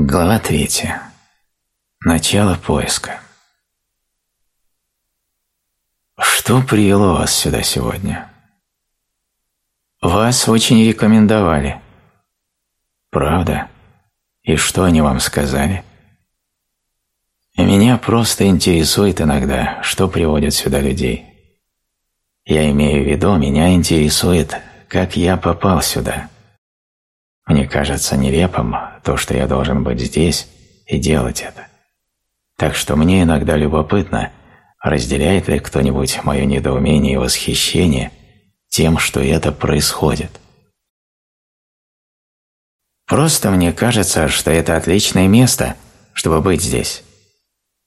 Глава третья. Начало поиска. Что привело вас сюда сегодня? Вас очень рекомендовали. Правда? И что они вам сказали? Меня просто интересует иногда, что приводит сюда людей. Я имею в виду, меня интересует, как я попал сюда. Мне кажется нелепым то, что я должен быть здесь и делать это. Так что мне иногда любопытно, разделяет ли кто-нибудь мое недоумение и восхищение тем, что это происходит. Просто мне кажется, что это отличное место, чтобы быть здесь.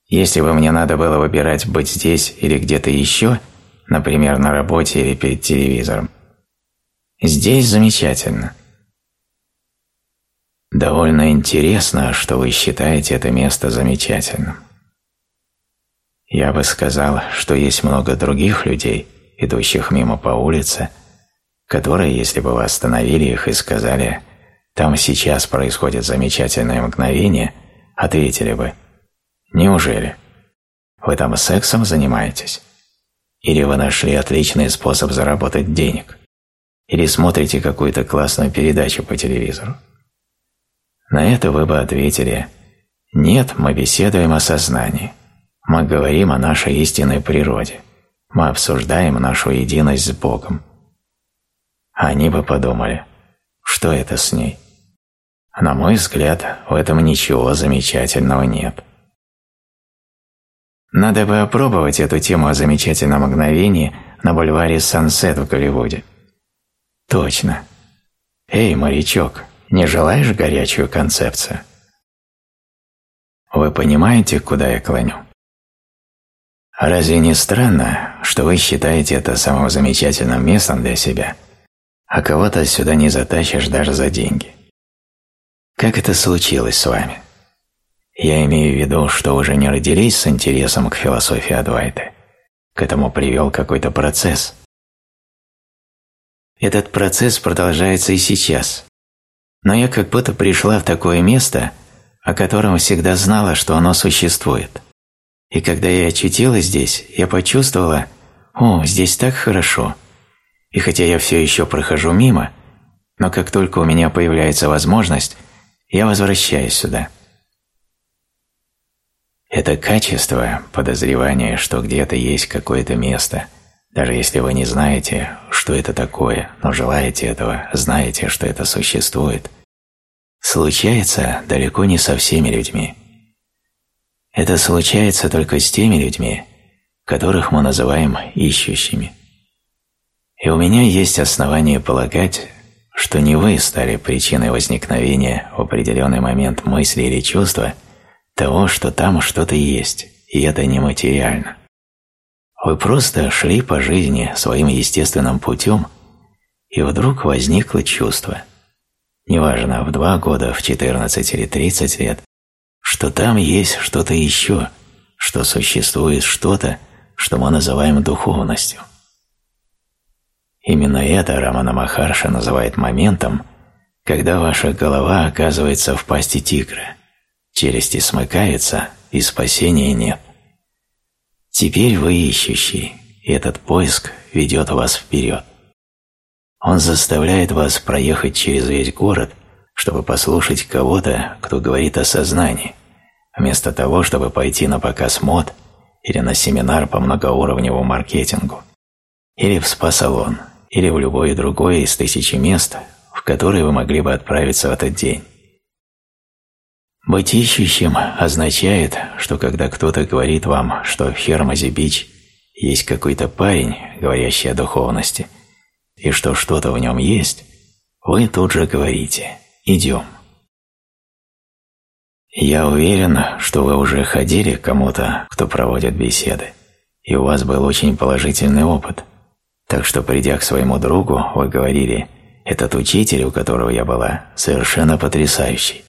Если бы мне надо было выбирать быть здесь или где-то еще, например, на работе или перед телевизором, здесь замечательно. Довольно интересно, что вы считаете это место замечательным. Я бы сказал, что есть много других людей, идущих мимо по улице, которые, если бы вы остановили их и сказали «там сейчас происходит замечательное мгновение», ответили бы Неужели? Вы там сексом занимаетесь? Или вы нашли отличный способ заработать денег? Или смотрите какую-то классную передачу по телевизору? На это вы бы ответили «Нет, мы беседуем о сознании. Мы говорим о нашей истинной природе. Мы обсуждаем нашу единость с Богом». Они бы подумали «Что это с ней?» На мой взгляд, в этом ничего замечательного нет. Надо бы опробовать эту тему о замечательном мгновении на бульваре Сансет в Голливуде. Точно. Эй, морячок, не желаешь горячую концепцию? Вы понимаете, куда я клоню? Разве не странно, что вы считаете это самым замечательным местом для себя, а кого-то сюда не затащишь даже за деньги? Как это случилось с вами? Я имею в виду, что уже не родились с интересом к философии Адвайты. К этому привел какой-то процесс. Этот процесс продолжается и сейчас. Но я как будто пришла в такое место, о котором всегда знала, что оно существует. И когда я очутилась здесь, я почувствовала, о, здесь так хорошо. И хотя я все еще прохожу мимо, но как только у меня появляется возможность, я возвращаюсь сюда. Это качество, подозревание, что где-то есть какое-то место, даже если вы не знаете, что это такое, но желаете этого, знаете, что это существует, случается далеко не со всеми людьми. Это случается только с теми людьми, которых мы называем ищущими. И у меня есть основания полагать, что не вы стали причиной возникновения в определенный момент мысли или чувства – того, что там что-то есть, и это нематериально. Вы просто шли по жизни своим естественным путем, и вдруг возникло чувство, неважно, в два года, в 14 или 30 лет, что там есть что-то еще, что существует что-то, что мы называем духовностью. Именно это Рамана Махарша называет моментом, когда ваша голова оказывается в пасти тигра – челюсти смыкаются, и спасения нет. Теперь вы ищущий, и этот поиск ведет вас вперед. Он заставляет вас проехать через весь город, чтобы послушать кого-то, кто говорит о сознании, вместо того, чтобы пойти на показ мод или на семинар по многоуровневому маркетингу, или в спа-салон, или в любое другое из тысячи мест, в которые вы могли бы отправиться в этот день. Быть ищущим означает, что когда кто-то говорит вам, что в Хермозе-Бич есть какой-то парень, говорящий о духовности, и что что-то в нем есть, вы тут же говорите «идем». Я уверен, что вы уже ходили к кому-то, кто проводит беседы, и у вас был очень положительный опыт. Так что, придя к своему другу, вы говорили «этот учитель, у которого я была, совершенно потрясающий».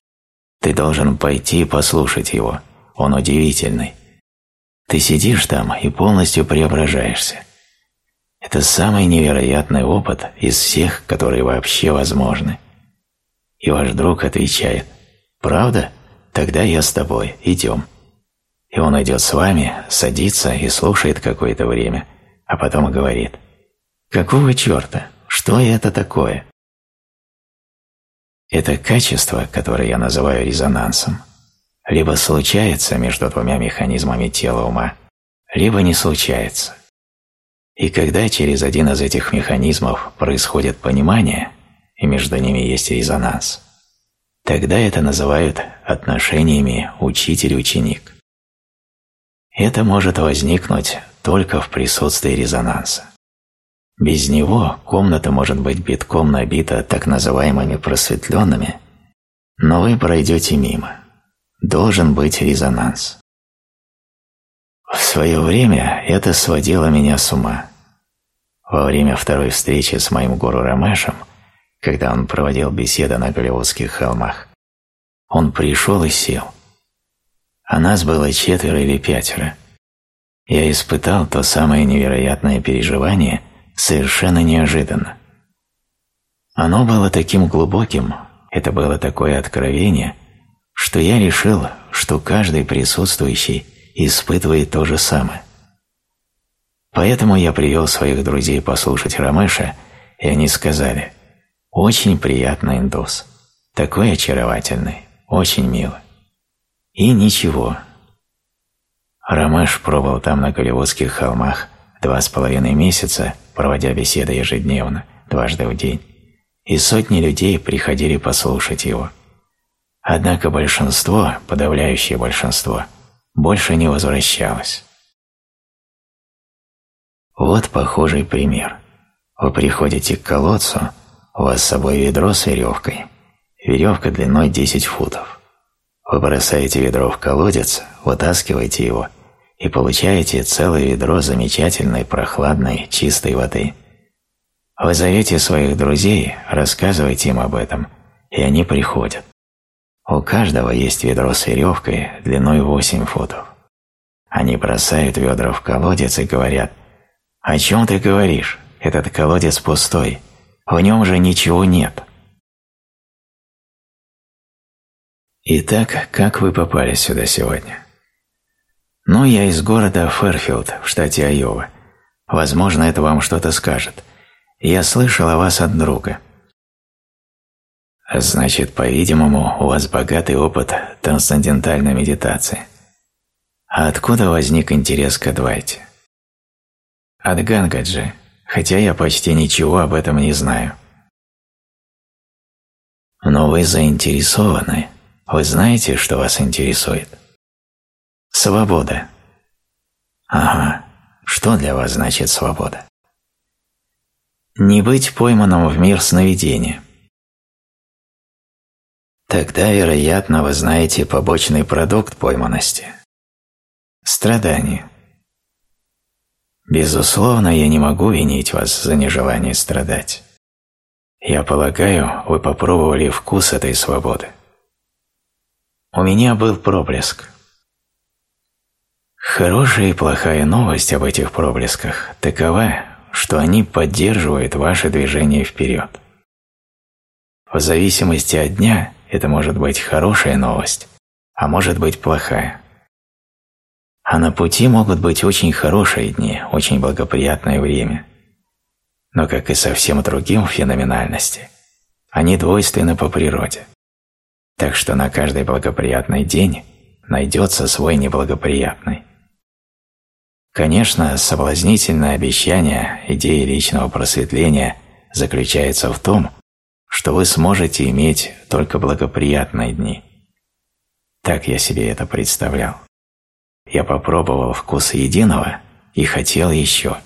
Ты должен пойти и послушать его. Он удивительный. Ты сидишь там и полностью преображаешься. Это самый невероятный опыт из всех, которые вообще возможны. И ваш друг отвечает, «Правда? тогда я с тобой, идем. И он идет с вами, садится и слушает какое-то время, а потом говорит, «Какого черта? Что это такое?» Это качество, которое я называю резонансом, либо случается между двумя механизмами тела ума, либо не случается. И когда через один из этих механизмов происходит понимание, и между ними есть резонанс, тогда это называют отношениями учитель-ученик. Это может возникнуть только в присутствии резонанса. Без него комната может быть битком набита так называемыми просветленными, но вы пройдете мимо. Должен быть резонанс. В свое время это сводило меня с ума. Во время второй встречи с моим гуру Рамешем, когда он проводил беседы на Голливудских холмах, он пришел и сел. А нас было четверо или пятеро. Я испытал то самое невероятное переживание – совершенно неожиданно. Оно было таким глубоким, это было такое откровение, что я решил, что каждый присутствующий испытывает то же самое. Поэтому я привел своих друзей послушать Рамеша, и они сказали «Очень приятный индус, такой очаровательный, очень милый». И ничего. Рамеш пробовал там на Голливудских холмах два с половиной месяца проводя беседы ежедневно, дважды в день, и сотни людей приходили послушать его. Однако большинство, подавляющее большинство, больше не возвращалось. Вот похожий пример. Вы приходите к колодцу, у вас с собой ведро с веревкой. Веревка длиной 10 футов. Вы бросаете ведро в колодец, вытаскиваете его – и получаете целое ведро замечательной, прохладной, чистой воды. Вы зовете своих друзей, рассказываете им об этом, и они приходят. У каждого есть ведро с веревкой длиной 8 футов. Они бросают ведра в колодец и говорят, «О чем ты говоришь? Этот колодец пустой, в нем же ничего нет». Итак, как вы попали сюда сегодня? «Ну, я из города Фэрфилд в штате Айова. Возможно, это вам что-то скажет. Я слышал о вас от друга». «Значит, по-видимому, у вас богатый опыт трансцендентальной медитации. А откуда возник интерес к Адвайте?» «От Гангаджи, хотя я почти ничего об этом не знаю». «Но вы заинтересованы. Вы знаете, что вас интересует?» Свобода. Ага, что для вас значит свобода? Не быть пойманным в мир сновидения. Тогда, вероятно, вы знаете побочный продукт пойманности. Страдание. Безусловно, я не могу винить вас за нежелание страдать. Я полагаю, вы попробовали вкус этой свободы. У меня был проблеск. Хорошая и плохая новость об этих проблесках такова, что они поддерживают ваше движение вперед. В зависимости от дня это может быть хорошая новость, а может быть плохая. А на пути могут быть очень хорошие дни, очень благоприятное время. Но, как и со всем другим в феноменальности, они двойственны по природе. Так что на каждый благоприятный день найдется свой неблагоприятный. Конечно, соблазнительное обещание идеи личного просветления заключается в том, что вы сможете иметь только благоприятные дни. Так я себе это представлял. Я попробовал вкус единого и хотел еще.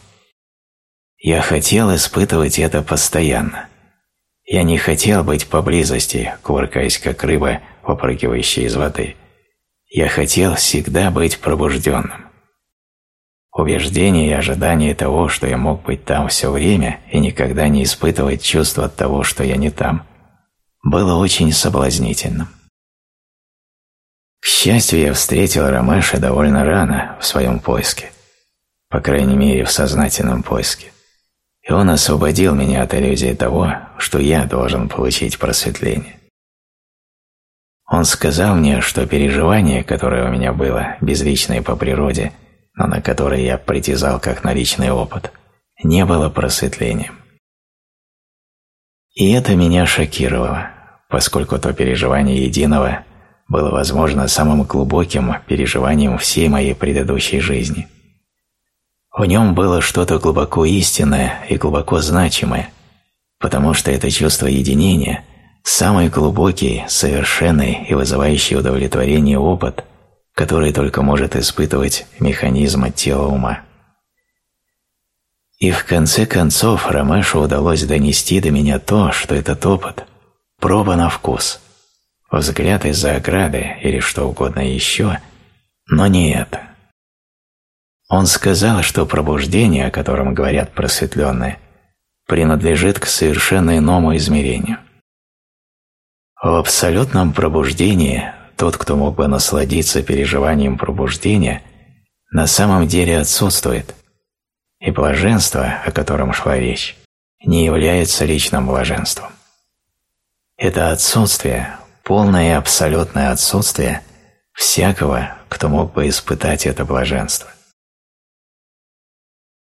Я хотел испытывать это постоянно. Я не хотел быть поблизости, кувыркаясь как рыба, выпрыгивающая из воды. Я хотел всегда быть пробужденным убеждение и ожидание того, что я мог быть там все время и никогда не испытывать чувства от того, что я не там, было очень соблазнительным. К счастью, я встретил Рамеша довольно рано в своем поиске, по крайней мере в сознательном поиске, и он освободил меня от иллюзии того, что я должен получить просветление. Он сказал мне, что переживание, которое у меня было, безличное по природе, но на которое я притязал как на личный опыт, не было просветлением. И это меня шокировало, поскольку то переживание единого было, возможно, самым глубоким переживанием всей моей предыдущей жизни. В нем было что-то глубоко истинное и глубоко значимое, потому что это чувство единения – самый глубокий, совершенный и вызывающий удовлетворение опыт, который только может испытывать механизм от тела ума. И в конце концов Ромешу удалось донести до меня то, что этот опыт – проба на вкус, взгляд из-за ограды или что угодно еще, но не это. Он сказал, что пробуждение, о котором говорят просветленные, принадлежит к совершенно иному измерению. В абсолютном пробуждении тот, кто мог бы насладиться переживанием пробуждения, на самом деле отсутствует, и блаженство, о котором шла речь, не является личным блаженством. Это отсутствие, полное и абсолютное отсутствие всякого, кто мог бы испытать это блаженство.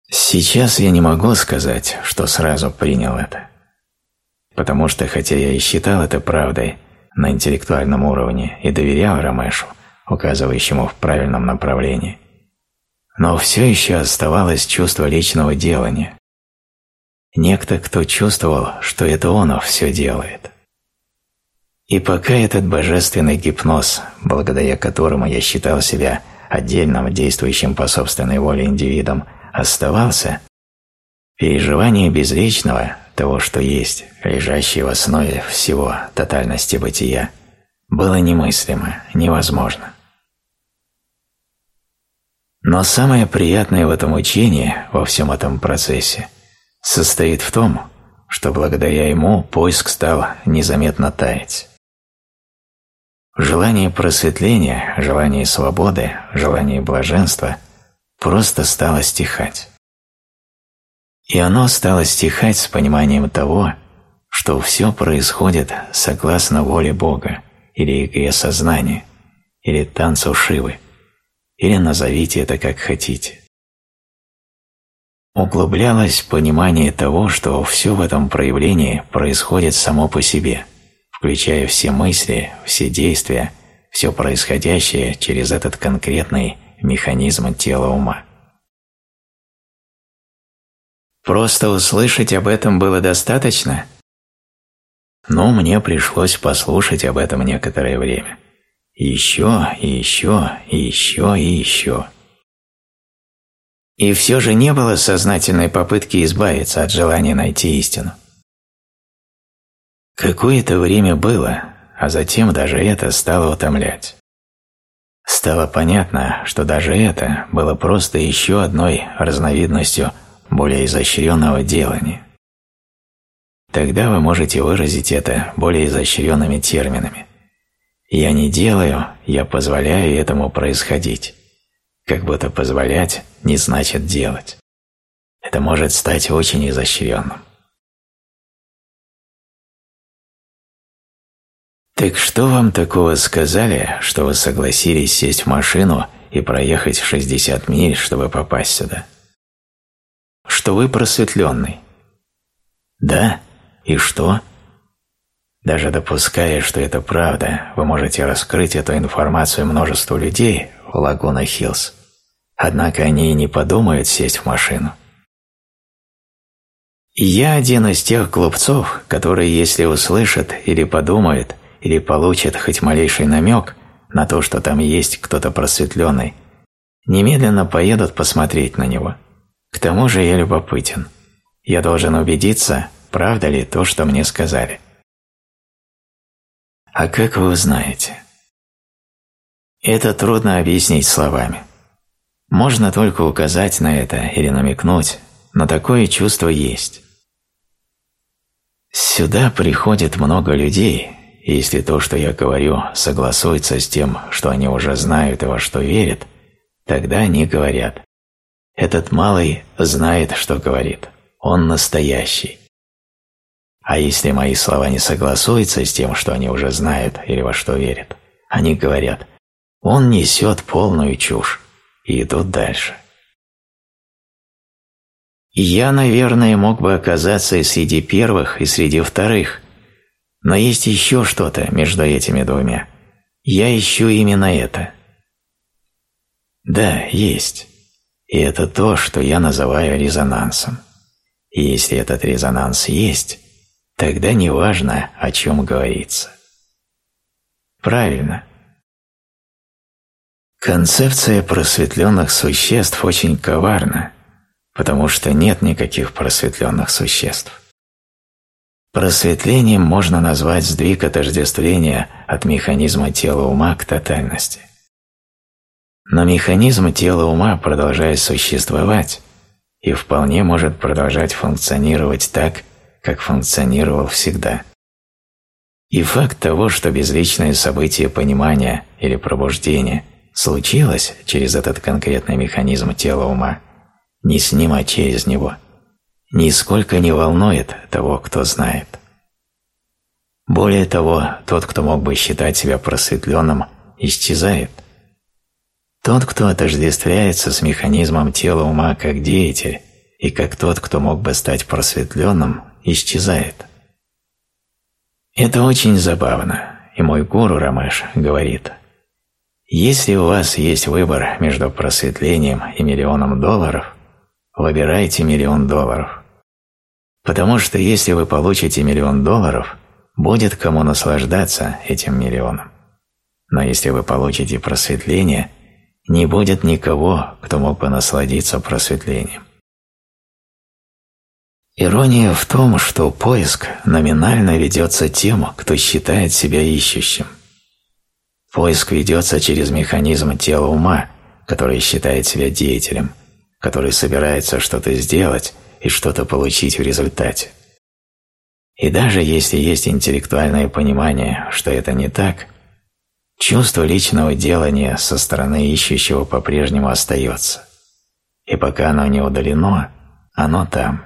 Сейчас я не могу сказать, что сразу принял это потому что, хотя я и считал это правдой на интеллектуальном уровне и доверял Ромешу, указывающему в правильном направлении, но все еще оставалось чувство личного делания. Некто, кто чувствовал, что это он все делает. И пока этот божественный гипноз, благодаря которому я считал себя отдельным действующим по собственной воле индивидом, оставался, переживание безличного того, что есть, лежащее в основе всего тотальности бытия, было немыслимо, невозможно. Но самое приятное в этом учении, во всем этом процессе, состоит в том, что благодаря ему поиск стал незаметно таять. Желание просветления, желание свободы, желание блаженства просто стало стихать. И оно стало стихать с пониманием того, что все происходит согласно воле Бога или игре сознания, или танцу Шивы, или назовите это как хотите. Углублялось понимание того, что все в этом проявлении происходит само по себе, включая все мысли, все действия, все происходящее через этот конкретный механизм тела ума. Просто услышать об этом было достаточно? Но мне пришлось послушать об этом некоторое время. Еще, и еще, и еще, и еще. И все же не было сознательной попытки избавиться от желания найти истину. Какое-то время было, а затем даже это стало утомлять. Стало понятно, что даже это было просто еще одной разновидностью более изощренного делания. Тогда вы можете выразить это более изощренными терминами. «Я не делаю, я позволяю этому происходить». Как будто позволять не значит делать. Это может стать очень изощренным. Так что вам такого сказали, что вы согласились сесть в машину и проехать 60 миль, чтобы попасть сюда? Что вы просветленный. Да? И что? Даже допуская, что это правда, вы можете раскрыть эту информацию множеству людей в Лагуна Хиллз. Однако они и не подумают сесть в машину. Я один из тех глупцов, которые, если услышат или подумают, или получат хоть малейший намек на то, что там есть кто-то просветленный, немедленно поедут посмотреть на него – к тому же я любопытен. Я должен убедиться, правда ли то, что мне сказали. А как вы узнаете? Это трудно объяснить словами. Можно только указать на это или намекнуть, но такое чувство есть. Сюда приходит много людей, если то, что я говорю, согласуется с тем, что они уже знают и во что верят, тогда они говорят этот малый знает, что говорит. Он настоящий. А если мои слова не согласуются с тем, что они уже знают или во что верят, они говорят «он несет полную чушь» и идут дальше. Я, наверное, мог бы оказаться и среди первых, и среди вторых, но есть еще что-то между этими двумя. Я ищу именно это. Да, есть. И это то, что я называю резонансом. И если этот резонанс есть, тогда не важно, о чем говорится. Правильно. Концепция просветленных существ очень коварна, потому что нет никаких просветленных существ. Просветлением можно назвать сдвиг отождествления от механизма тела ума к тотальности. Но механизм тела ума продолжает существовать и вполне может продолжать функционировать так, как функционировал всегда. И факт того, что безличное событие понимания или пробуждения случилось через этот конкретный механизм тела ума, не с ним, а через него, нисколько не волнует того, кто знает. Более того, тот, кто мог бы считать себя просветленным, исчезает – тот, кто отождествляется с механизмом тела ума как деятель и как тот, кто мог бы стать просветленным, исчезает. Это очень забавно, и мой гуру Рамеш говорит, если у вас есть выбор между просветлением и миллионом долларов, выбирайте миллион долларов. Потому что если вы получите миллион долларов, будет кому наслаждаться этим миллионом. Но если вы получите просветление – не будет никого, кто мог бы насладиться просветлением. Ирония в том, что поиск номинально ведется тем, кто считает себя ищущим. Поиск ведется через механизм тела ума, который считает себя деятелем, который собирается что-то сделать и что-то получить в результате. И даже если есть интеллектуальное понимание, что это не так – Чувство личного делания со стороны ищущего по-прежнему остается, и пока оно не удалено, оно там.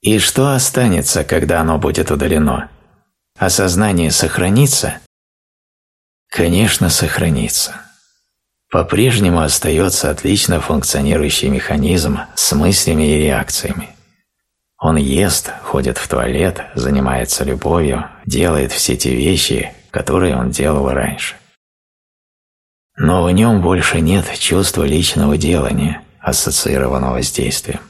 И что останется, когда оно будет удалено? Осознание сохранится? Конечно, сохранится. По-прежнему остается отлично функционирующий механизм с мыслями и реакциями. Он ест, ходит в туалет, занимается любовью, делает все те вещи, которые он делал раньше. Но в нем больше нет чувства личного делания, ассоциированного с действием.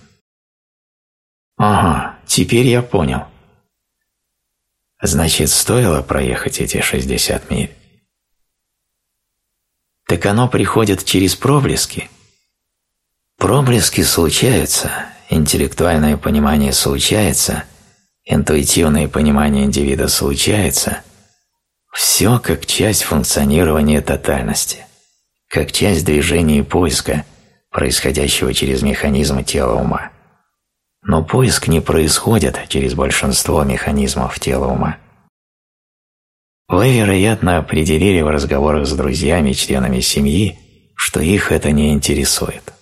Ага, теперь я понял. Значит, стоило проехать эти 60 миль? Так оно приходит через проблески? Проблески случаются, интеллектуальное понимание случается, интуитивное понимание индивида случается, все как часть функционирования тотальности, как часть движения и поиска, происходящего через механизмы тела ума. Но поиск не происходит через большинство механизмов тела ума. Вы, вероятно, определили в разговорах с друзьями, членами семьи, что их это не интересует.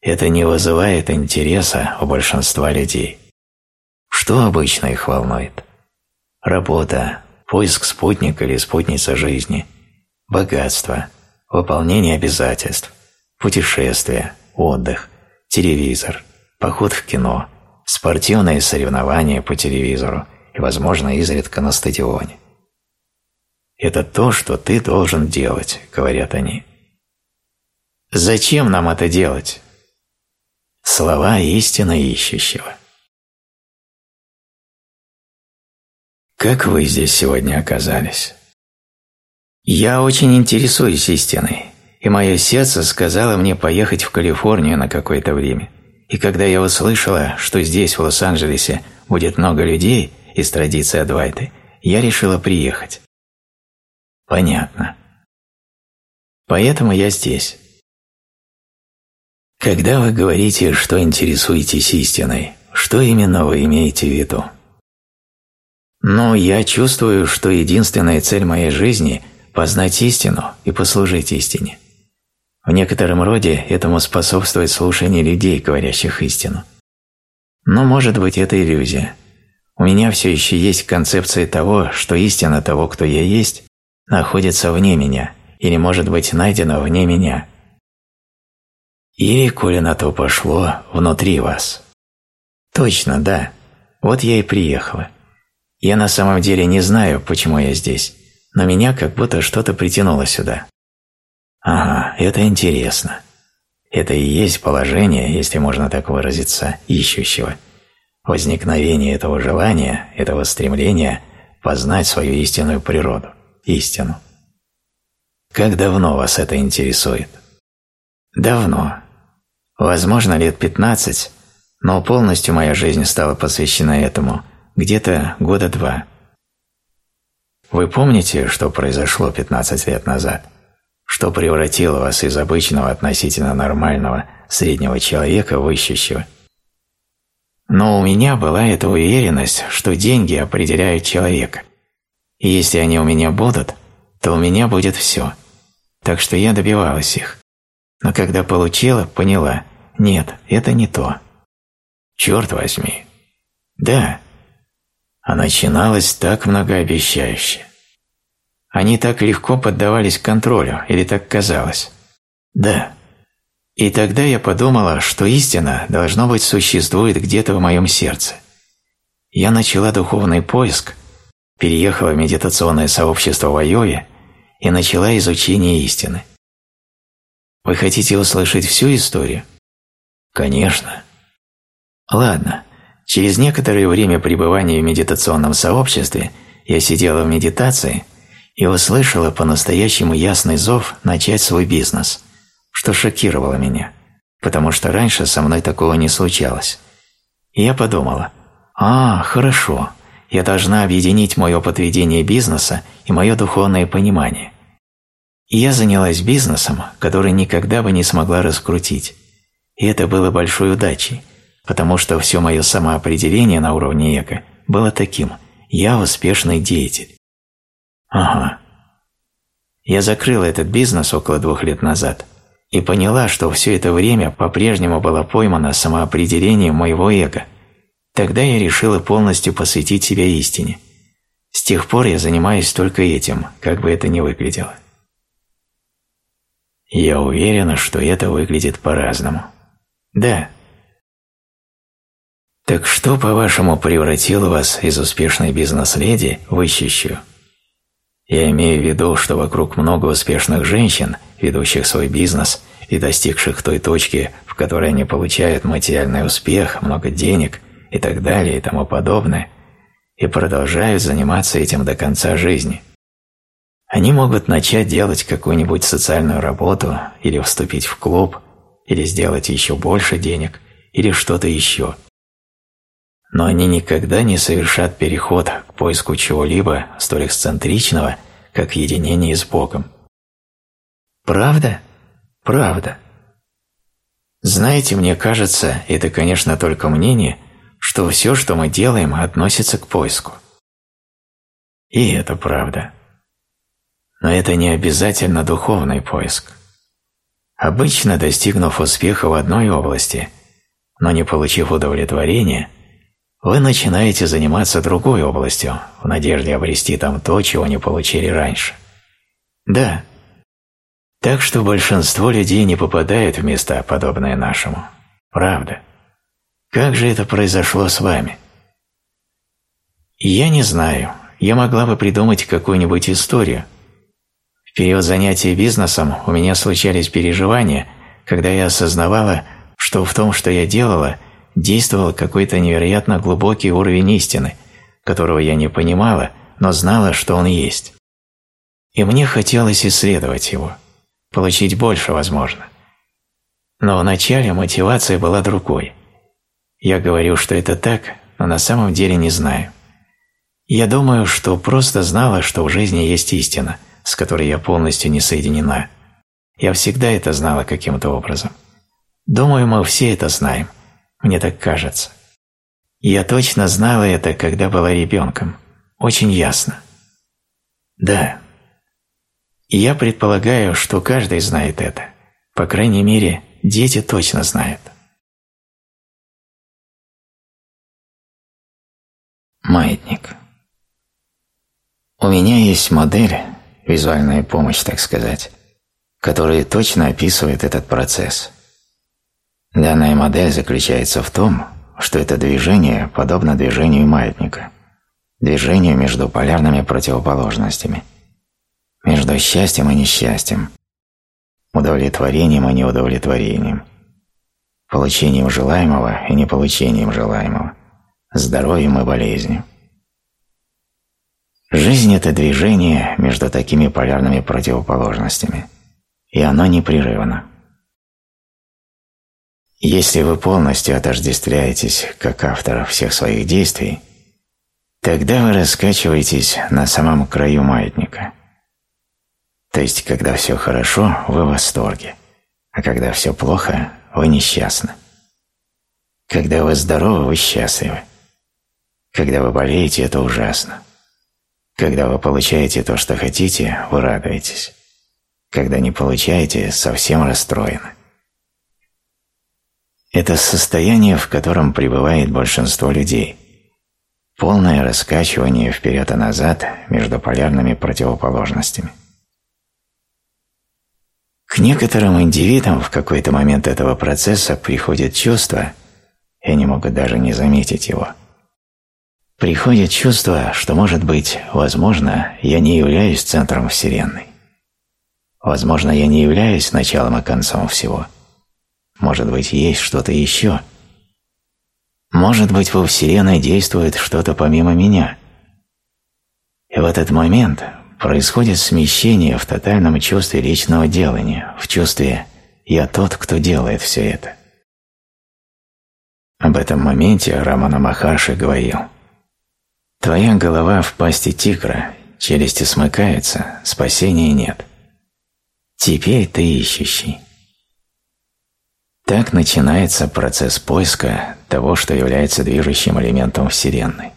Это не вызывает интереса у большинства людей. Что обычно их волнует? Работа, поиск спутника или спутницы жизни, богатство, выполнение обязательств, путешествия, отдых, телевизор, поход в кино, спортивные соревнования по телевизору и, возможно, изредка на стадионе. Это то, что ты должен делать, говорят они. Зачем нам это делать? Слова истинно ищущего. Как вы здесь сегодня оказались? Я очень интересуюсь истиной, и мое сердце сказало мне поехать в Калифорнию на какое-то время. И когда я услышала, что здесь, в Лос-Анджелесе, будет много людей из традиции Адвайты, я решила приехать. Понятно. Поэтому я здесь. Когда вы говорите, что интересуетесь истиной, что именно вы имеете в виду? Ну, я чувствую, что единственная цель моей жизни – познать истину и послужить истине. В некотором роде этому способствует слушание людей, говорящих истину. Но может быть это иллюзия. У меня все еще есть концепция того, что истина того, кто я есть, находится вне меня или может быть найдена вне меня. Или, коли на то пошло, внутри вас. Точно, да. Вот я и приехала. Я на самом деле не знаю, почему я здесь, но меня как будто что-то притянуло сюда. Ага, это интересно. Это и есть положение, если можно так выразиться, ищущего. Возникновение этого желания, этого стремления познать свою истинную природу, истину. Как давно вас это интересует? Давно. Возможно, лет пятнадцать, но полностью моя жизнь стала посвящена этому где-то года два. Вы помните, что произошло 15 лет назад? Что превратило вас из обычного относительно нормального среднего человека в ищущего? Но у меня была эта уверенность, что деньги определяют человека. И если они у меня будут, то у меня будет все. Так что я добивалась их. Но когда получила, поняла, нет, это не то. Черт возьми. Да. А начиналось так многообещающе. Они так легко поддавались контролю, или так казалось? Да. И тогда я подумала, что истина, должно быть, существует где-то в моем сердце. Я начала духовный поиск, переехала в медитационное сообщество в Айове и начала изучение истины. Вы хотите услышать всю историю? Конечно. Ладно, через некоторое время пребывания в медитационном сообществе я сидела в медитации и услышала по-настоящему ясный зов начать свой бизнес, что шокировало меня, потому что раньше со мной такого не случалось. И я подумала, а, хорошо, я должна объединить мой опыт ведения бизнеса и мое духовное понимание. И я занялась бизнесом, который никогда бы не смогла раскрутить. И это было большой удачей, потому что все мое самоопределение на уровне эго было таким «я успешный деятель». Ага. Я закрыла этот бизнес около двух лет назад и поняла, что все это время по-прежнему было поймано самоопределением моего эго. Тогда я решила полностью посвятить себя истине. С тех пор я занимаюсь только этим, как бы это ни выглядело. Я уверена, что это выглядит по-разному. Да, так что, по-вашему, превратило вас из успешной бизнес-леди в ищущую? Я имею в виду, что вокруг много успешных женщин, ведущих свой бизнес и достигших той точки, в которой они получают материальный успех, много денег и так далее и тому подобное, и продолжают заниматься этим до конца жизни. Они могут начать делать какую-нибудь социальную работу или вступить в клуб, или сделать еще больше денег, или что-то еще – но они никогда не совершат переход к поиску чего-либо столь эксцентричного, как единение с Богом. Правда? Правда. Знаете, мне кажется, это, конечно, только мнение, что все, что мы делаем, относится к поиску. И это правда. Но это не обязательно духовный поиск. Обычно, достигнув успеха в одной области, но не получив удовлетворения – вы начинаете заниматься другой областью, в надежде обрести там то, чего не получили раньше. Да. Так что большинство людей не попадают в места, подобные нашему. Правда. Как же это произошло с вами? Я не знаю. Я могла бы придумать какую-нибудь историю. В период занятия бизнесом у меня случались переживания, когда я осознавала, что в том, что я делала – действовал какой-то невероятно глубокий уровень истины, которого я не понимала, но знала, что он есть. И мне хотелось исследовать его, получить больше, возможно. Но вначале мотивация была другой. Я говорю, что это так, но на самом деле не знаю. Я думаю, что просто знала, что в жизни есть истина, с которой я полностью не соединена. Я всегда это знала каким-то образом. Думаю, мы все это знаем – мне так кажется. Я точно знала это, когда была ребенком. Очень ясно. Да. И я предполагаю, что каждый знает это. По крайней мере, дети точно знают. Маятник. У меня есть модель, визуальная помощь, так сказать, которая точно описывает этот процесс. Данная модель заключается в том, что это движение подобно движению маятника, движению между полярными противоположностями, между счастьем и несчастьем, удовлетворением и неудовлетворением, получением желаемого и неполучением желаемого, здоровьем и болезнью. Жизнь – это движение между такими полярными противоположностями, и оно непрерывно. Если вы полностью отождествляетесь как автор всех своих действий, тогда вы раскачиваетесь на самом краю маятника. То есть, когда все хорошо, вы в восторге, а когда все плохо, вы несчастны. Когда вы здоровы, вы счастливы. Когда вы болеете, это ужасно. Когда вы получаете то, что хотите, вы радуетесь. Когда не получаете, совсем расстроены. Это состояние, в котором пребывает большинство людей. Полное раскачивание вперед и назад между полярными противоположностями. К некоторым индивидам в какой-то момент этого процесса приходит чувство, и они могут даже не заметить его – приходит чувство, что, может быть, возможно, я не являюсь центром Вселенной. Возможно, я не являюсь началом и концом всего. Может быть, есть что-то еще. Может быть, во Вселенной действует что-то помимо меня. И в этот момент происходит смещение в тотальном чувстве личного делания, в чувстве «я тот, кто делает все это». Об этом моменте Рамана Махарши говорил – Твоя голова в пасти тигра, челюсти смыкаются, спасения нет. Теперь ты ищущий. Так начинается процесс поиска того, что является движущим элементом Вселенной.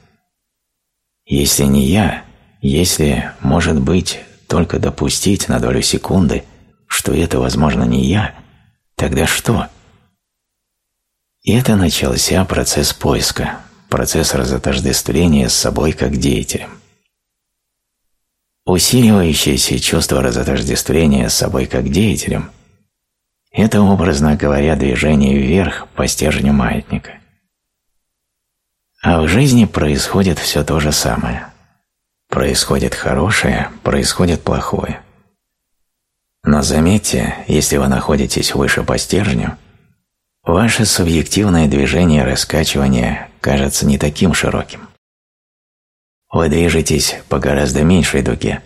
Если не я, если, может быть, только допустить на долю секунды, что это, возможно, не я, тогда что? И это начался процесс поиска, процесс разотождествления с собой как деятелем. Усиливающееся чувство разотождествления с собой как деятелем – это, образно говоря, движение вверх по стержню маятника. А в жизни происходит все то же самое. Происходит хорошее, происходит плохое. Но заметьте, если вы находитесь выше по стержню, ваше субъективное движение раскачивания кажется не таким широким. Вы движетесь по гораздо меньшей дуге,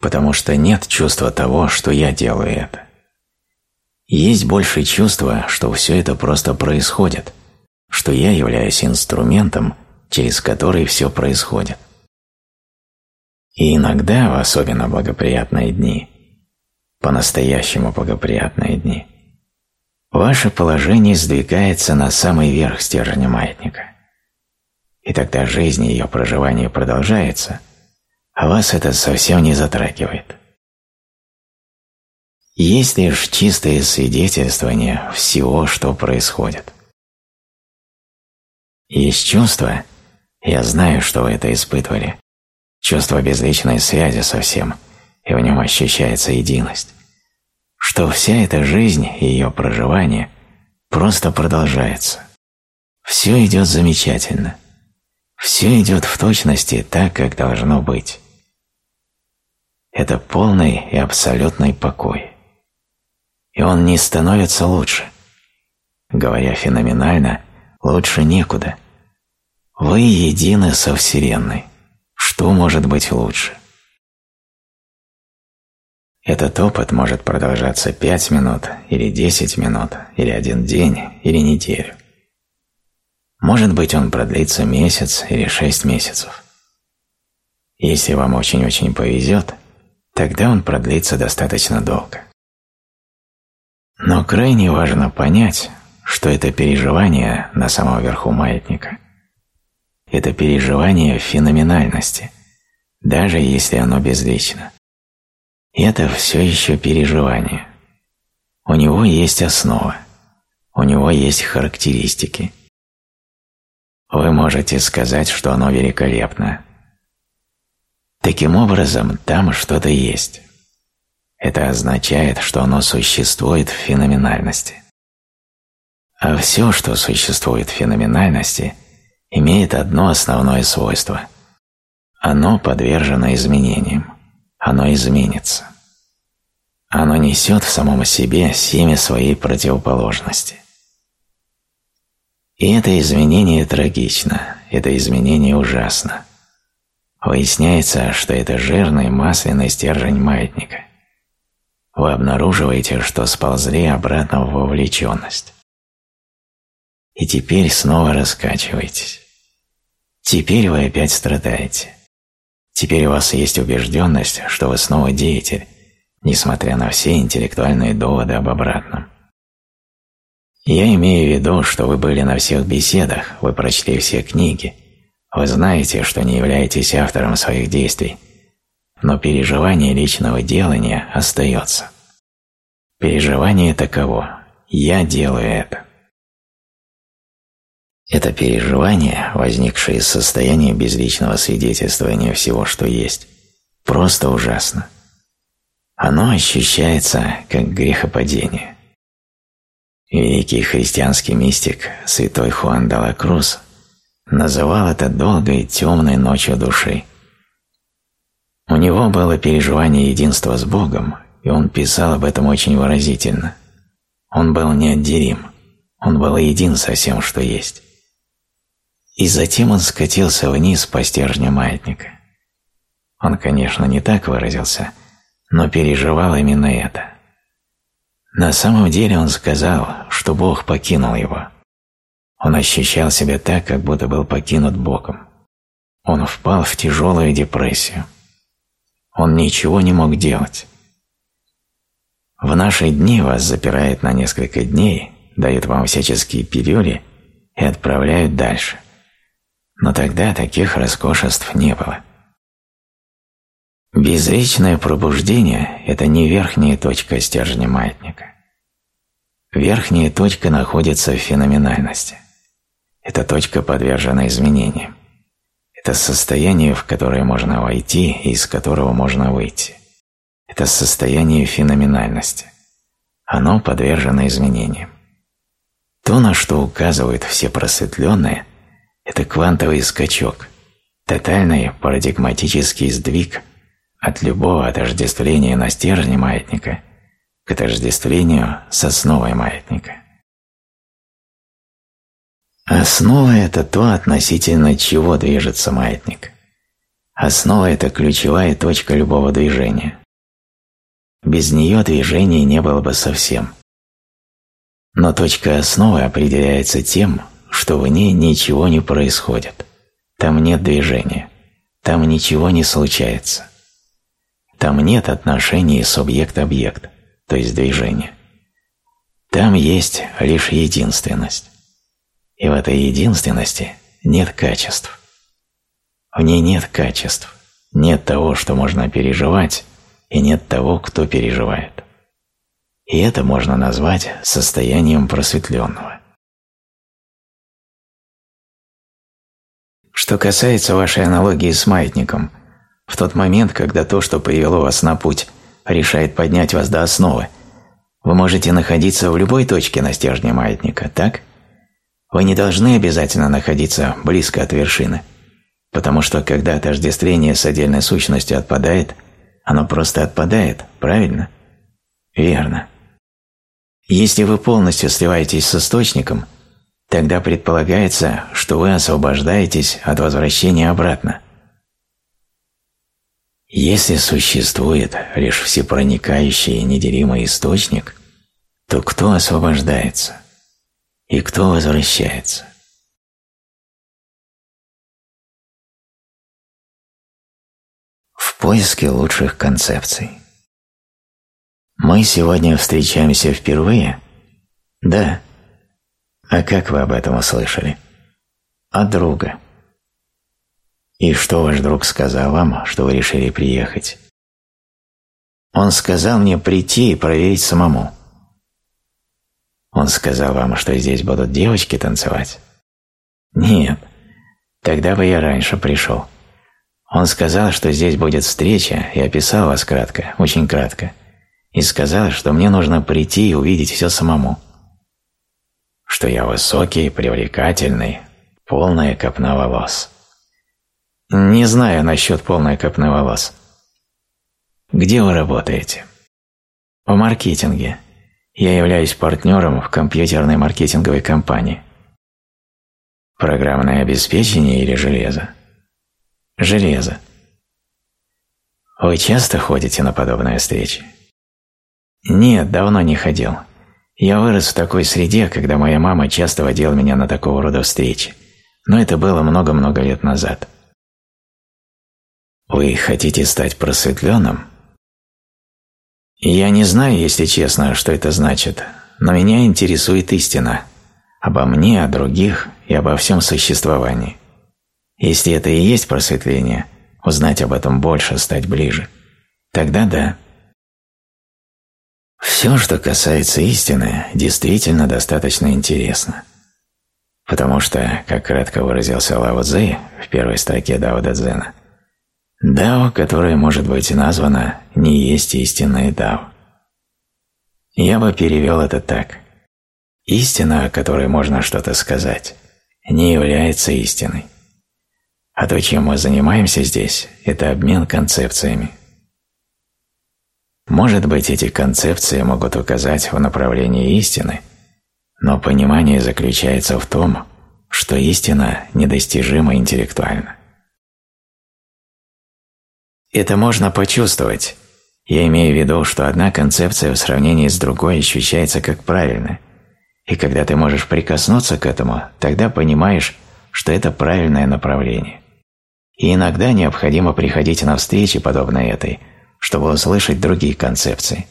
потому что нет чувства того, что я делаю это. Есть больше чувства, что все это просто происходит, что я являюсь инструментом, через который все происходит. И иногда, в особенно благоприятные дни, по-настоящему благоприятные дни – ваше положение сдвигается на самый верх стержня маятника. И тогда жизнь и ее проживание продолжается, а вас это совсем не затрагивает. Есть лишь чистое свидетельствование всего, что происходит. Есть чувство, я знаю, что вы это испытывали, чувство безличной связи со всем, и в нем ощущается единость что вся эта жизнь и ее проживание просто продолжается. Все идет замечательно. Все идет в точности так, как должно быть. Это полный и абсолютный покой. И он не становится лучше. Говоря феноменально, лучше некуда. Вы едины со Вселенной. Что может быть лучше? Этот опыт может продолжаться 5 минут, или 10 минут, или один день, или неделю. Может быть, он продлится месяц или 6 месяцев. Если вам очень-очень повезет, тогда он продлится достаточно долго. Но крайне важно понять, что это переживание на самом верху маятника. Это переживание феноменальности, даже если оно безлично это все еще переживание. У него есть основа, у него есть характеристики. вы можете сказать, что оно великолепно. Таким образом, там что-то есть. Это означает, что оно существует в феноменальности. А все, что существует в феноменальности, имеет одно основное свойство. Оно подвержено изменениям. Оно изменится. Оно несет в самом себе семя своей противоположности. И это изменение трагично, это изменение ужасно. Выясняется, что это жирный масляный стержень маятника. Вы обнаруживаете, что сползли обратно в вовлеченность. И теперь снова раскачиваетесь. Теперь вы опять страдаете. Теперь у вас есть убежденность, что вы снова деятель, несмотря на все интеллектуальные доводы об обратном. Я имею в виду, что вы были на всех беседах, вы прочли все книги, вы знаете, что не являетесь автором своих действий, но переживание личного делания остается. Переживание таково «я делаю это». Это переживание, возникшее из состояния безличного свидетельствования всего, что есть, просто ужасно. Оно ощущается как грехопадение. Великий христианский мистик святой Хуан де ла Круз называл это долгой темной ночью души. У него было переживание единства с Богом, и он писал об этом очень выразительно. Он был неотделим, он был един со всем, что есть. И затем он скатился вниз по стержню маятника. Он, конечно, не так выразился, но переживал именно это. На самом деле он сказал, что Бог покинул его. Он ощущал себя так, как будто был покинут Богом. Он впал в тяжелую депрессию. Он ничего не мог делать. В наши дни вас запирают на несколько дней, дают вам всяческие пилюли и отправляют дальше. Но тогда таких роскошеств не было. Безречное пробуждение – это не верхняя точка стержня маятника. Верхняя точка находится в феноменальности. Эта точка подвержена изменениям. Это состояние, в которое можно войти и из которого можно выйти. Это состояние феноменальности. Оно подвержено изменениям. То, на что указывают все просветленные, это квантовый скачок, тотальный парадигматический сдвиг – от любого отождествления на стержне маятника к отождествлению с основой маятника. Основа – это то, относительно чего движется маятник. Основа – это ключевая точка любого движения. Без нее движения не было бы совсем. Но точка основы определяется тем, что в ней ничего не происходит. Там нет движения. Там ничего не случается. Там нет отношений субъект-объект, то есть движения. Там есть лишь единственность. И в этой единственности нет качеств. В ней нет качеств, нет того, что можно переживать, и нет того, кто переживает. И это можно назвать состоянием просветленного. Что касается вашей аналогии с маятником – в тот момент, когда то, что привело вас на путь, решает поднять вас до основы, вы можете находиться в любой точке на стержне маятника, так? Вы не должны обязательно находиться близко от вершины, потому что когда отождествление с отдельной сущностью отпадает, оно просто отпадает, правильно? Верно. Если вы полностью сливаетесь с источником, тогда предполагается, что вы освобождаетесь от возвращения обратно. Если существует лишь всепроникающий и неделимый источник, то кто освобождается и кто возвращается? В поиске лучших концепций. Мы сегодня встречаемся впервые? Да. А как вы об этом услышали? От друга. «И что ваш друг сказал вам, что вы решили приехать?» «Он сказал мне прийти и проверить самому». «Он сказал вам, что здесь будут девочки танцевать?» «Нет, Тогда бы я раньше пришел. Он сказал, что здесь будет встреча, и описал вас кратко, очень кратко, и сказал, что мне нужно прийти и увидеть все самому. Что я высокий, привлекательный, полная копна волос. Не знаю насчет полной копны волос. Где вы работаете? В маркетинге. Я являюсь партнером в компьютерной маркетинговой компании. Программное обеспечение или железо? Железо. Вы часто ходите на подобные встречи? Нет, давно не ходил. Я вырос в такой среде, когда моя мама часто водила меня на такого рода встречи, но это было много-много лет назад. Вы хотите стать просветленным? Я не знаю, если честно, что это значит, но меня интересует истина обо мне, о других и обо всем существовании. Если это и есть просветление, узнать об этом больше, стать ближе, тогда да. Все, что касается истины, действительно достаточно интересно. Потому что, как кратко выразился Лао Цзы в первой строке Дао Дэ Цзэна, Дао, которое может быть названо, не есть истинное Дао. Я бы перевел это так. Истина, о которой можно что-то сказать, не является истиной. А то, чем мы занимаемся здесь, это обмен концепциями. Может быть, эти концепции могут указать в направлении истины, но понимание заключается в том, что истина недостижима интеллектуально. Это можно почувствовать. Я имею в виду, что одна концепция в сравнении с другой ощущается как правильная. И когда ты можешь прикоснуться к этому, тогда понимаешь, что это правильное направление. И иногда необходимо приходить на встречи, подобные этой, чтобы услышать другие концепции.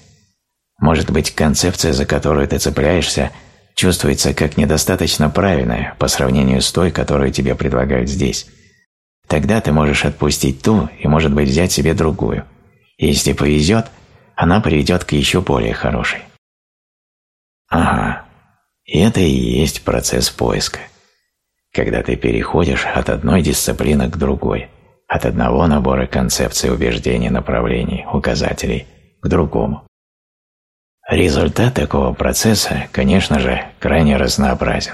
Может быть, концепция, за которую ты цепляешься, чувствуется как недостаточно правильная по сравнению с той, которую тебе предлагают здесь – Тогда ты можешь отпустить ту и, может быть, взять себе другую. Если повезет, она приведет к еще более хорошей. Ага, и это и есть процесс поиска. Когда ты переходишь от одной дисциплины к другой, от одного набора концепций, убеждений, направлений, указателей к другому. Результат такого процесса, конечно же, крайне разнообразен.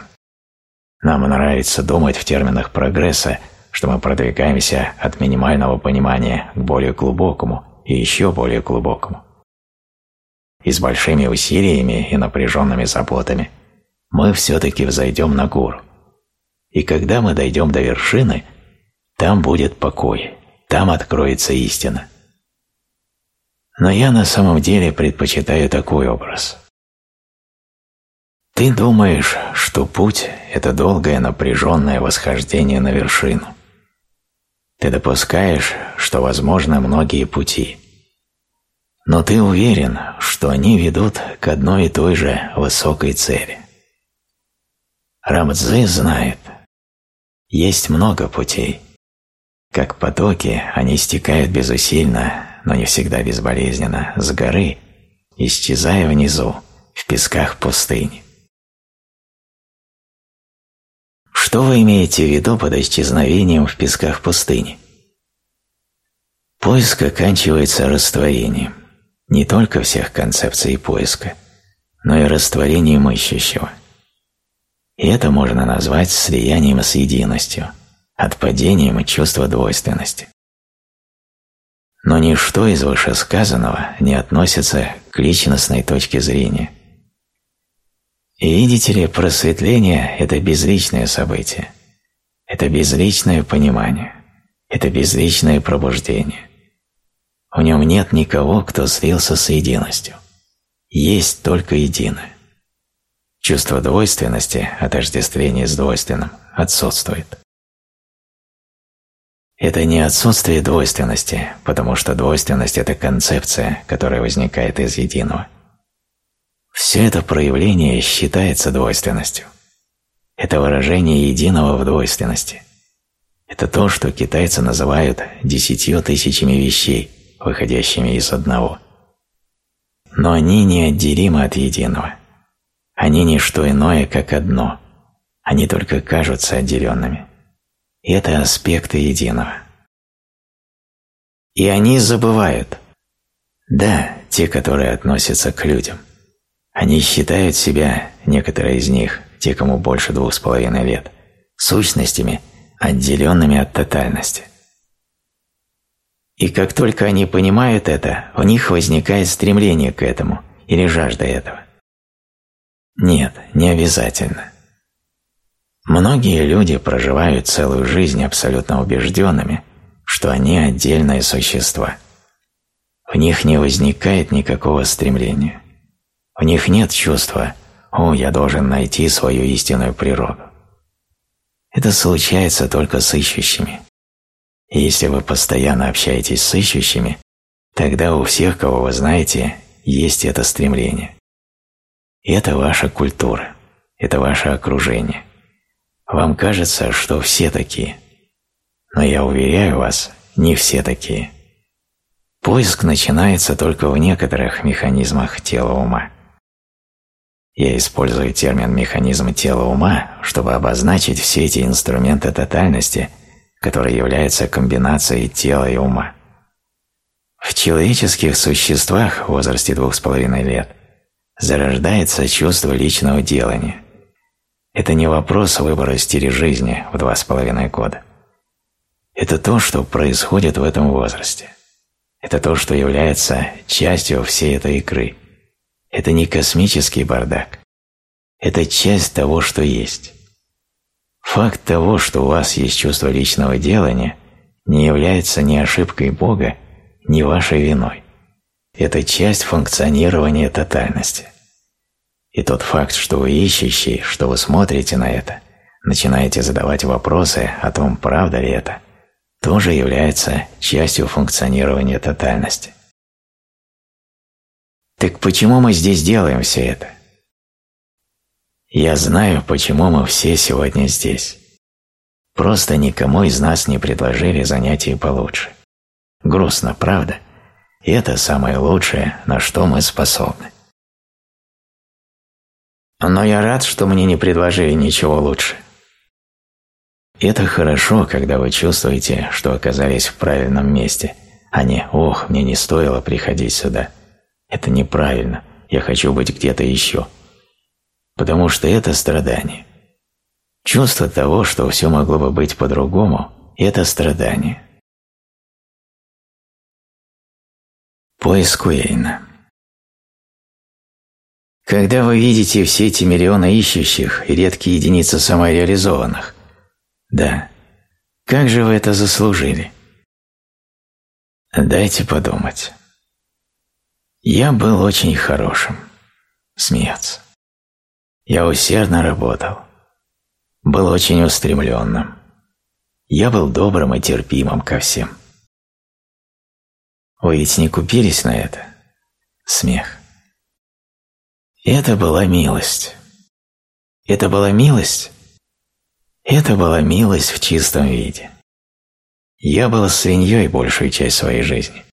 Нам нравится думать в терминах прогресса что мы продвигаемся от минимального понимания к более глубокому и еще более глубокому. И с большими усилиями и напряженными заботами мы все-таки взойдем на гору. И когда мы дойдем до вершины, там будет покой, там откроется истина. Но я на самом деле предпочитаю такой образ. Ты думаешь, что путь – это долгое напряженное восхождение на вершину. Ты допускаешь, что возможны многие пути. Но ты уверен, что они ведут к одной и той же высокой цели. Рамдзы знает, есть много путей. Как потоки, они стекают безусильно, но не всегда безболезненно, с горы, исчезая внизу, в песках пустыни. Что вы имеете в виду под исчезновением в песках пустыни? Поиск оканчивается растворением не только всех концепций поиска, но и растворением ищущего. И это можно назвать слиянием с единостью, отпадением чувства двойственности. Но ничто из вышесказанного не относится к личностной точке зрения – и видите ли, просветление – это безличное событие. Это безличное понимание. Это безличное пробуждение. В нем нет никого, кто слился с единостью. Есть только единое. Чувство двойственности, отождествление с двойственным, отсутствует. Это не отсутствие двойственности, потому что двойственность – это концепция, которая возникает из единого – все это проявление считается двойственностью. Это выражение единого в двойственности. Это то, что китайцы называют десятью тысячами вещей, выходящими из одного. Но они неотделимы от единого. Они не что иное, как одно. Они только кажутся отделенными. Это аспекты единого. И они забывают. Да, те, которые относятся к людям. Они считают себя, некоторые из них, те, кому больше двух с половиной лет, сущностями, отделенными от тотальности. И как только они понимают это, у них возникает стремление к этому или жажда этого. Нет, не обязательно. Многие люди проживают целую жизнь абсолютно убежденными, что они отдельные существа. В них не возникает никакого стремления. В них нет чувства «О, я должен найти свою истинную природу». Это случается только с ищущими. И если вы постоянно общаетесь с ищущими, тогда у всех, кого вы знаете, есть это стремление. Это ваша культура, это ваше окружение. Вам кажется, что все такие. Но я уверяю вас, не все такие. Поиск начинается только в некоторых механизмах тела ума. Я использую термин «механизм тела ума», чтобы обозначить все эти инструменты тотальности, которые являются комбинацией тела и ума. В человеческих существах в возрасте двух с половиной лет зарождается чувство личного делания. Это не вопрос выбора стиля жизни в два с половиной года. Это то, что происходит в этом возрасте. Это то, что является частью всей этой игры. Это не космический бардак. Это часть того, что есть. Факт того, что у вас есть чувство личного делания, не является ни ошибкой Бога, ни вашей виной. Это часть функционирования тотальности. И тот факт, что вы ищущий, что вы смотрите на это, начинаете задавать вопросы о том, правда ли это, тоже является частью функционирования тотальности. Так почему мы здесь делаем все это? Я знаю, почему мы все сегодня здесь. Просто никому из нас не предложили занятий получше. Грустно, правда? Это самое лучшее, на что мы способны. Но я рад, что мне не предложили ничего лучше. Это хорошо, когда вы чувствуете, что оказались в правильном месте, а не «Ох, мне не стоило приходить сюда». Это неправильно, я хочу быть где-то еще. Потому что это страдание. Чувство того, что все могло бы быть по-другому – это страдание. Поиск Уэйна Когда вы видите все эти миллионы ищущих и редкие единицы самореализованных, да, как же вы это заслужили? Дайте подумать. Я был очень хорошим. Смеяться. Я усердно работал. Был очень устремленным. Я был добрым и терпимым ко всем. Вы ведь не купились на это? Смех. Это была милость. Это была милость? Это была милость в чистом виде. Я был свиньей большую часть своей жизни.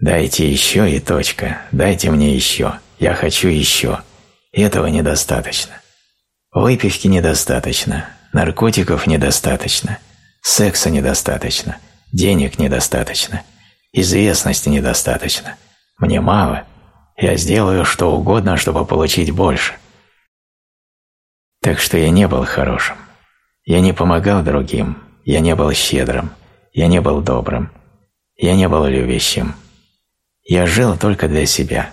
Дайте еще и точка, дайте мне еще, я хочу еще. Этого недостаточно. Выпивки недостаточно, наркотиков недостаточно, секса недостаточно, денег недостаточно – Известности недостаточно. Мне мало. Я сделаю что угодно, чтобы получить больше. Так что я не был хорошим. Я не помогал другим. Я не был щедрым. Я не был добрым. Я не был любящим. Я жил только для себя.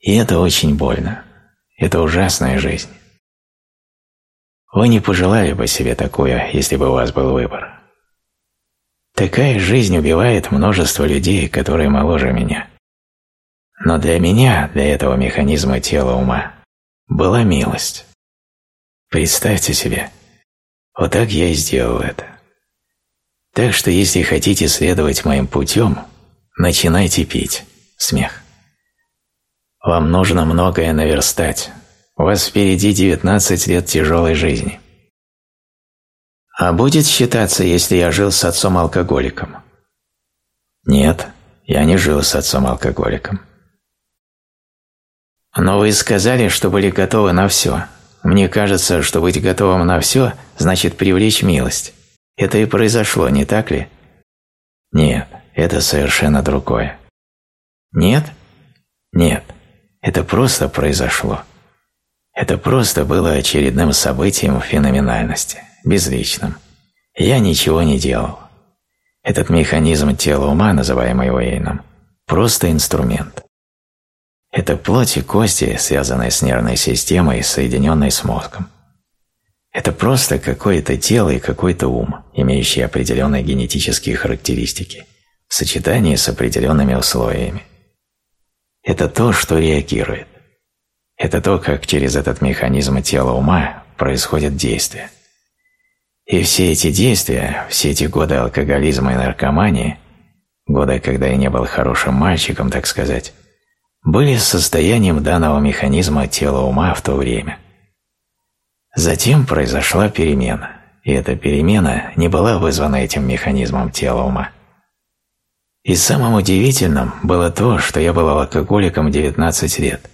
И это очень больно. Это ужасная жизнь. Вы не пожелали бы себе такое, если бы у вас был выбор. Такая жизнь убивает множество людей, которые моложе меня. Но для меня, для этого механизма тела ума, была милость. Представьте себе, вот так я и сделал это. Так что если хотите следовать моим путем, начинайте пить. Смех. Вам нужно многое наверстать. У вас впереди 19 лет тяжелой жизни. А будет считаться, если я жил с отцом-алкоголиком? Нет, я не жил с отцом-алкоголиком. Но вы сказали, что были готовы на все. Мне кажется, что быть готовым на все значит привлечь милость. Это и произошло, не так ли? Нет, это совершенно другое. Нет? Нет, это просто произошло. Это просто было очередным событием феноменальности, безличным. Я ничего не делал. Этот механизм тела ума, называемый Уэйном, просто инструмент. Это плоть и кости, связанные с нервной системой, соединенной с мозгом. Это просто какое-то тело и какой-то ум, имеющий определенные генетические характеристики, в сочетании с определенными условиями. Это то, что реагирует. Это то, как через этот механизм тела ума происходит действие. И все эти действия, все эти годы алкоголизма и наркомании, годы, когда я не был хорошим мальчиком, так сказать, были состоянием данного механизма тела ума в то время. Затем произошла перемена, и эта перемена не была вызвана этим механизмом тела ума. И самым удивительным было то, что я был алкоголиком 19 лет.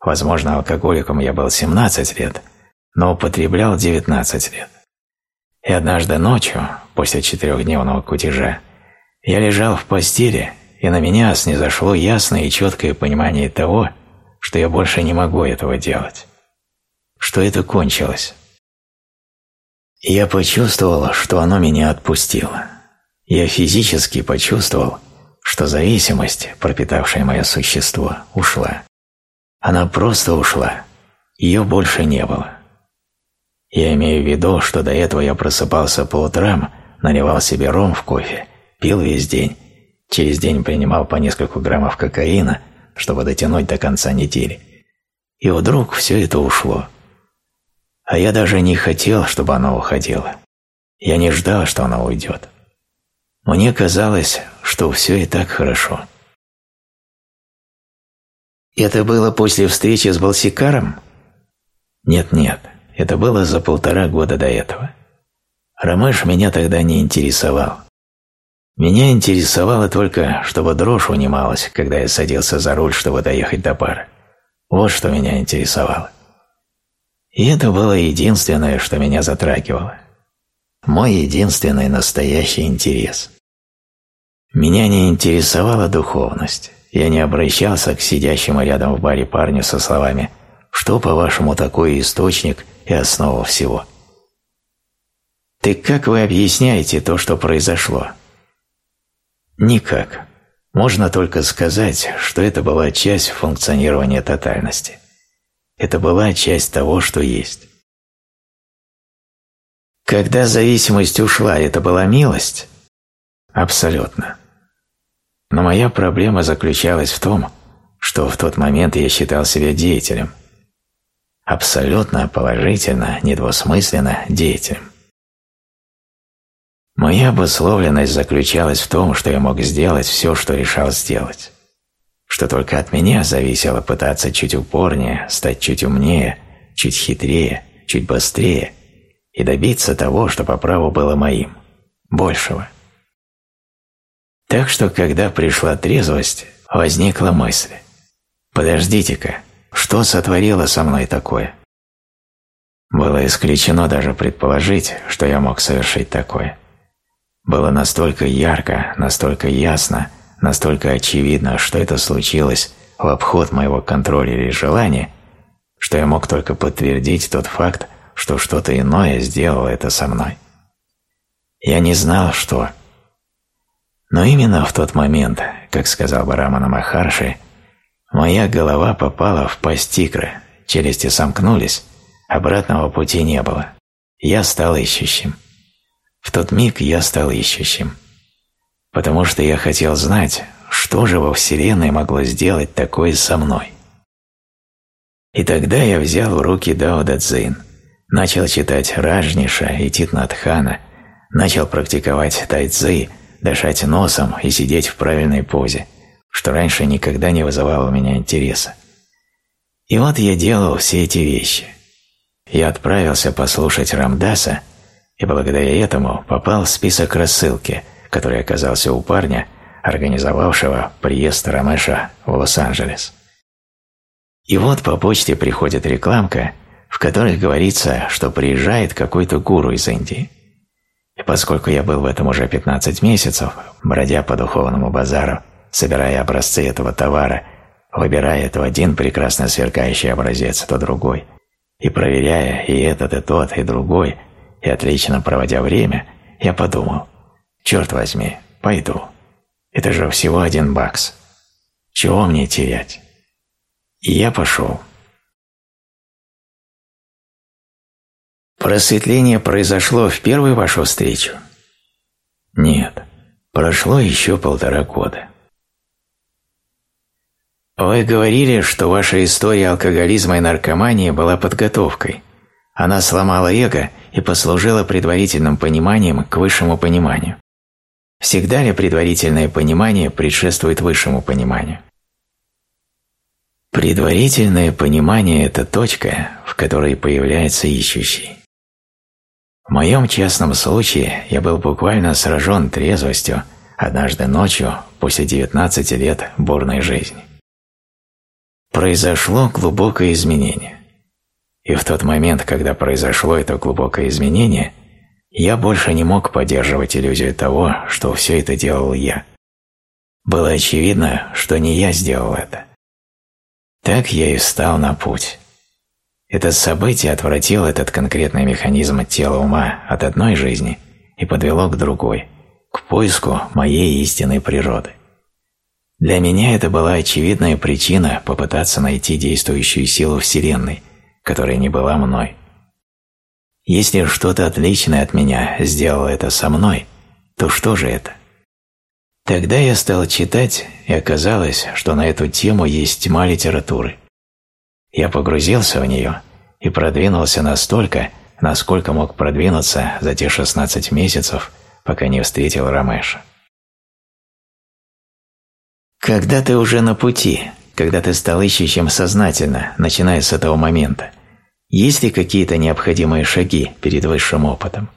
Возможно, алкоголиком я был 17 лет, но употреблял 19 лет. И однажды ночью, после четырехдневного кутежа, я лежал в постели и на меня снизошло ясное и четкое понимание того, что я больше не могу этого делать, что это кончилось. Я почувствовал, что оно меня отпустило. Я физически почувствовал, что зависимость, пропитавшая мое существо, ушла. Она просто ушла. Ее больше не было. Я имею в виду, что до этого я просыпался по утрам, наливал себе ром в кофе, пил весь день Через день принимал по несколько граммов кокаина, чтобы дотянуть до конца недели. И вдруг все это ушло. А я даже не хотел, чтобы оно уходило. Я не ждал, что оно уйдет. Мне казалось, что все и так хорошо. Это было после встречи с Балсикаром? Нет-нет, это было за полтора года до этого. Ромеш меня тогда не интересовал. Меня интересовало только, чтобы дрожь унималась, когда я садился за руль, чтобы доехать до бара. Вот что меня интересовало. И это было единственное, что меня затрагивало. Мой единственный настоящий интерес. Меня не интересовала духовность. Я не обращался к сидящему рядом в баре парню со словами «Что, по-вашему, такое источник и основа всего?» «Так как вы объясняете то, что произошло?» Никак. Можно только сказать, что это была часть функционирования тотальности. Это была часть того, что есть. Когда зависимость ушла, это была милость? Абсолютно. Но моя проблема заключалась в том, что в тот момент я считал себя деятелем. Абсолютно положительно, недвусмысленно деятелем. Моя обусловленность заключалась в том, что я мог сделать все, что решал сделать. Что только от меня зависело пытаться чуть упорнее, стать чуть умнее, чуть хитрее, чуть быстрее и добиться того, что по праву было моим, большего. Так что, когда пришла трезвость, возникла мысль. «Подождите-ка, что сотворило со мной такое?» Было исключено даже предположить, что я мог совершить такое. Было настолько ярко, настолько ясно, настолько очевидно, что это случилось в обход моего контроля или желания, что я мог только подтвердить тот факт, что что-то иное сделало это со мной. Я не знал, что. Но именно в тот момент, как сказал Барамана Махарши, моя голова попала в пасть тигра, челюсти сомкнулись, обратного пути не было. Я стал ищущим. В тот миг я стал ищущим, потому что я хотел знать, что же во Вселенной могло сделать такое со мной. И тогда я взял в руки Дао Дэ Цзин, начал читать Ражниша и Титнатхана, начал практиковать тайцзи, дышать носом и сидеть в правильной позе, что раньше никогда не вызывало у меня интереса. И вот я делал все эти вещи. Я отправился послушать Рамдаса и благодаря этому попал в список рассылки, который оказался у парня, организовавшего приезд Рамеша в Лос-Анджелес. И вот по почте приходит рекламка, в которых говорится, что приезжает какой-то гуру из Индии. И поскольку я был в этом уже 15 месяцев, бродя по духовному базару, собирая образцы этого товара, выбирая то один прекрасно сверкающий образец, то другой, и проверяя и этот, и тот, и другой, и отлично проводя время, я подумал, черт возьми, пойду. Это же всего один бакс. Чего мне терять? И я пошел. Просветление произошло в первую вашу встречу? Нет, прошло еще полтора года. Вы говорили, что ваша история алкоголизма и наркомании была подготовкой. Она сломала эго и послужила предварительным пониманием к высшему пониманию. Всегда ли предварительное понимание предшествует высшему пониманию? Предварительное понимание – это точка, в которой появляется ищущий. В моем частном случае я был буквально сражен трезвостью однажды ночью после 19 лет бурной жизни. Произошло глубокое изменение. И в тот момент, когда произошло это глубокое изменение, я больше не мог поддерживать иллюзию того, что все это делал я. Было очевидно, что не я сделал это. Так я и встал на путь. Это событие отвратило этот конкретный механизм тела ума от одной жизни и подвело к другой, к поиску моей истинной природы. Для меня это была очевидная причина попытаться найти действующую силу Вселенной, которая не была мной. Если что-то отличное от меня сделало это со мной, то что же это? Тогда я стал читать, и оказалось, что на эту тему есть тьма литературы. Я погрузился в нее и продвинулся настолько, насколько мог продвинуться за те 16 месяцев, пока не встретил Рамеша. Когда ты уже на пути, когда ты стал ищущим сознательно, начиная с этого момента, есть ли какие-то необходимые шаги перед высшим опытом?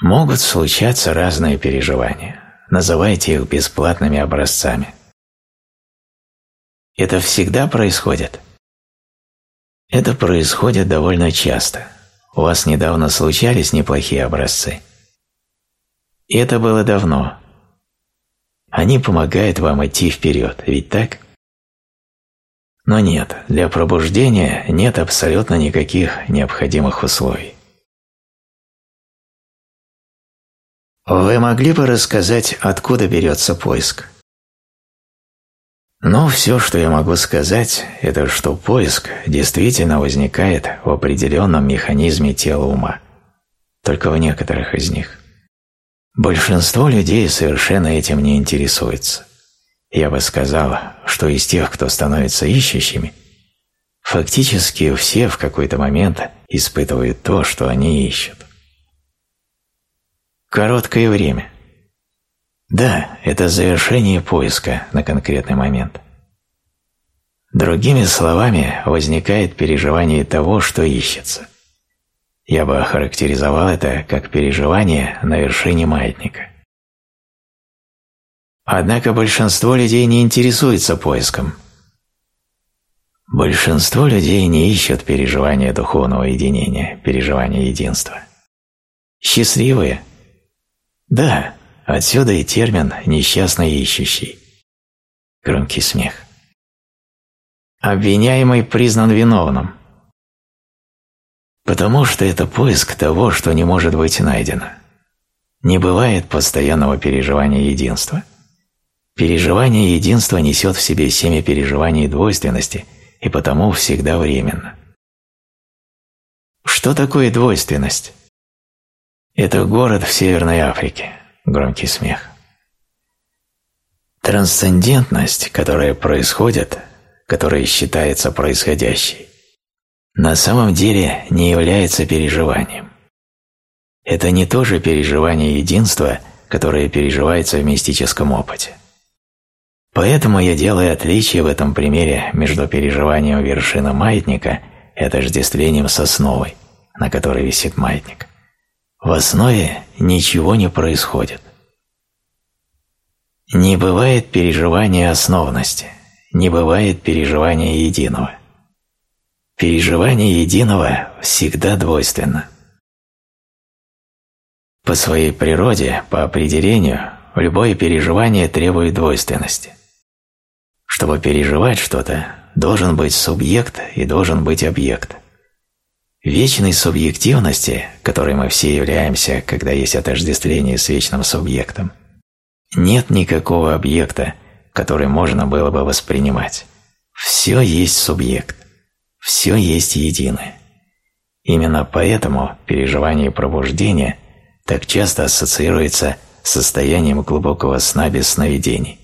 Могут случаться разные переживания. Называйте их бесплатными образцами. Это всегда происходит? Это происходит довольно часто. У вас недавно случались неплохие образцы. Это было давно, они помогают вам идти вперед, ведь так? Но нет, для пробуждения нет абсолютно никаких необходимых условий. Вы могли бы рассказать, откуда берется поиск? Но все, что я могу сказать, это что поиск действительно возникает в определенном механизме тела ума, только в некоторых из них. Большинство людей совершенно этим не интересуется. Я бы сказал, что из тех, кто становится ищущими, фактически все в какой-то момент испытывают то, что они ищут. Короткое время. Да, это завершение поиска на конкретный момент. Другими словами, возникает переживание того, что ищется. Я бы охарактеризовал это как переживание на вершине маятника. Однако большинство людей не интересуется поиском. Большинство людей не ищут переживания духовного единения, переживания единства. Счастливые? Да, отсюда и термин «несчастный ищущий». Громкий смех. Обвиняемый признан виновным – Потому что это поиск того, что не может быть найдено. Не бывает постоянного переживания единства. Переживание единства несет в себе семя переживаний двойственности и потому всегда временно. Что такое двойственность? Это город в Северной Африке. Громкий смех. Трансцендентность, которая происходит, которая считается происходящей, на самом деле не является переживанием. Это не то же переживание единства, которое переживается в мистическом опыте. Поэтому я делаю отличие в этом примере между переживанием вершины маятника и отождествлением с основой, на которой висит маятник. В основе ничего не происходит. Не бывает переживания основности, не бывает переживания единого – Переживание единого всегда двойственно. По своей природе, по определению, любое переживание требует двойственности. Чтобы переживать что-то, должен быть субъект и должен быть объект. Вечной субъективности, которой мы все являемся, когда есть отождествление с вечным субъектом, нет никакого объекта, который можно было бы воспринимать. Все есть субъект, все есть единое. Именно поэтому переживание пробуждения так часто ассоциируется с состоянием глубокого сна без сновидений.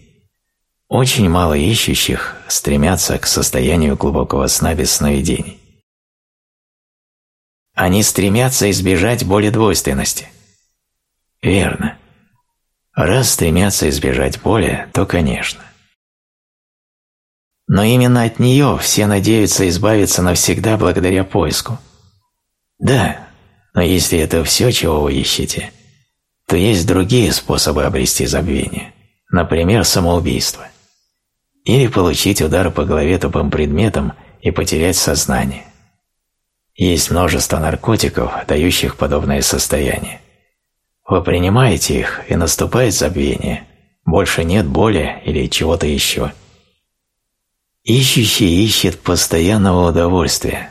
Очень мало ищущих стремятся к состоянию глубокого сна без сновидений. Они стремятся избежать боли двойственности. Верно. Раз стремятся избежать боли, то конечно. Но именно от нее все надеются избавиться навсегда благодаря поиску. Да, но если это все, чего вы ищете, то есть другие способы обрести забвение, например, самоубийство. Или получить удар по голове тупым предметом и потерять сознание. Есть множество наркотиков, дающих подобное состояние. Вы принимаете их, и наступает забвение. Больше нет боли или чего-то еще. Ищущий ищет постоянного удовольствия.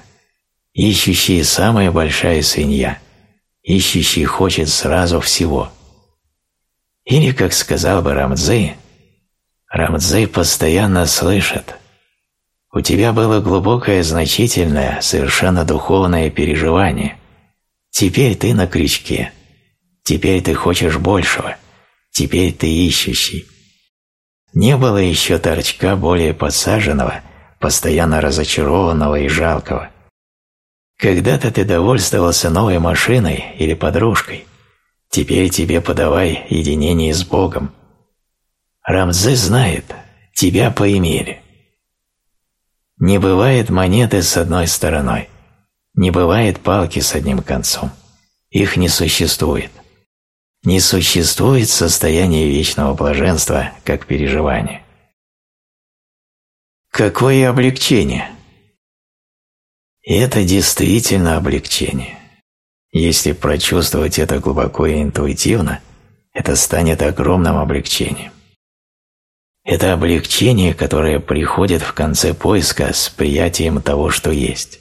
Ищущий – самая большая свинья. Ищущий хочет сразу всего. Или, как сказал бы Рамдзей, Рамдзей постоянно слышит. У тебя было глубокое, значительное, совершенно духовное переживание. Теперь ты на крючке. Теперь ты хочешь большего. Теперь ты ищущий. Не было еще торчка более подсаженного, постоянно разочарованного и жалкого. Когда-то ты довольствовался новой машиной или подружкой. Теперь тебе подавай единение с Богом. Рамзы знает, тебя поимели. Не бывает монеты с одной стороной, не бывает палки с одним концом. Их не существует. Не существует состояния вечного блаженства как переживания. Какое облегчение! Это действительно облегчение. Если прочувствовать это глубоко и интуитивно, это станет огромным облегчением. Это облегчение, которое приходит в конце поиска с приятием того, что есть.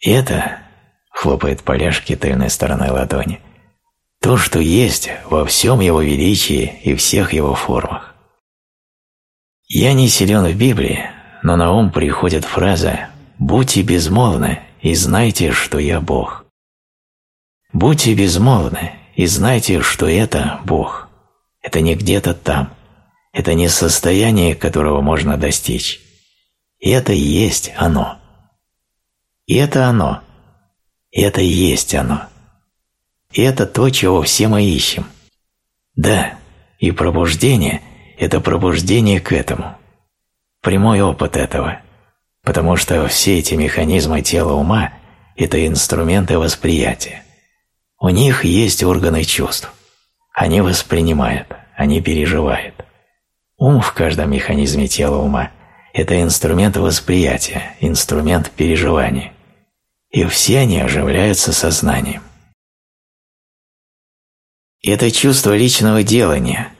Это, хлопает поляшки тыльной стороной ладони, то, что есть во всем его величии и всех его формах. Я не силен в Библии, но на ум приходит фраза «Будьте безмолвны и знайте, что я Бог». Будьте безмолвны и знайте, что это Бог. Это не где-то там – это не состояние, которого можно достичь. Это и есть оно. И это оно. И это и есть оно. И это то, чего все мы ищем. Да, и пробуждение – это пробуждение к этому. Прямой опыт этого. Потому что все эти механизмы тела ума – это инструменты восприятия. У них есть органы чувств. Они воспринимают, они переживают. Ум в каждом механизме тела ума – это инструмент восприятия, инструмент переживания. И все они оживляются сознанием. Это чувство личного делания.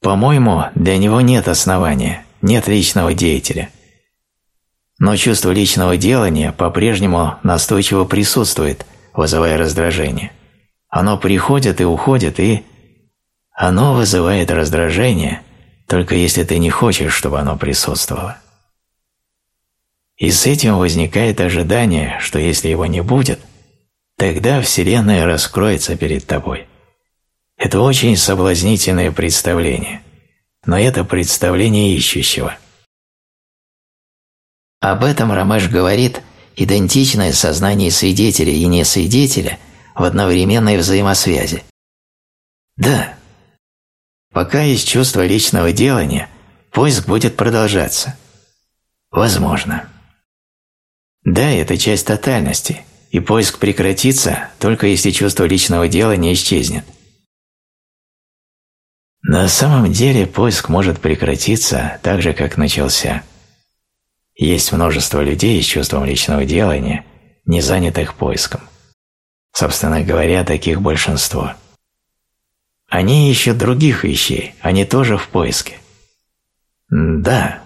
По-моему, для него нет основания, нет личного деятеля. Но чувство личного делания по-прежнему настойчиво присутствует, вызывая раздражение. Оно приходит и уходит, и оно вызывает раздражение – только если ты не хочешь, чтобы оно присутствовало. И с этим возникает ожидание, что если его не будет, тогда Вселенная раскроется перед тобой. Это очень соблазнительное представление, но это представление ищущего. Об этом Рамеш говорит идентичное сознание свидетеля и несвидетеля в одновременной взаимосвязи. Да, Пока есть чувство личного делания, поиск будет продолжаться. Возможно. Да, это часть тотальности, и поиск прекратится, только если чувство личного дела не исчезнет. На самом деле поиск может прекратиться так же, как начался. Есть множество людей с чувством личного делания, не занятых поиском. Собственно говоря, таких большинство. Они ищут других вещей, они тоже в поиске. Да,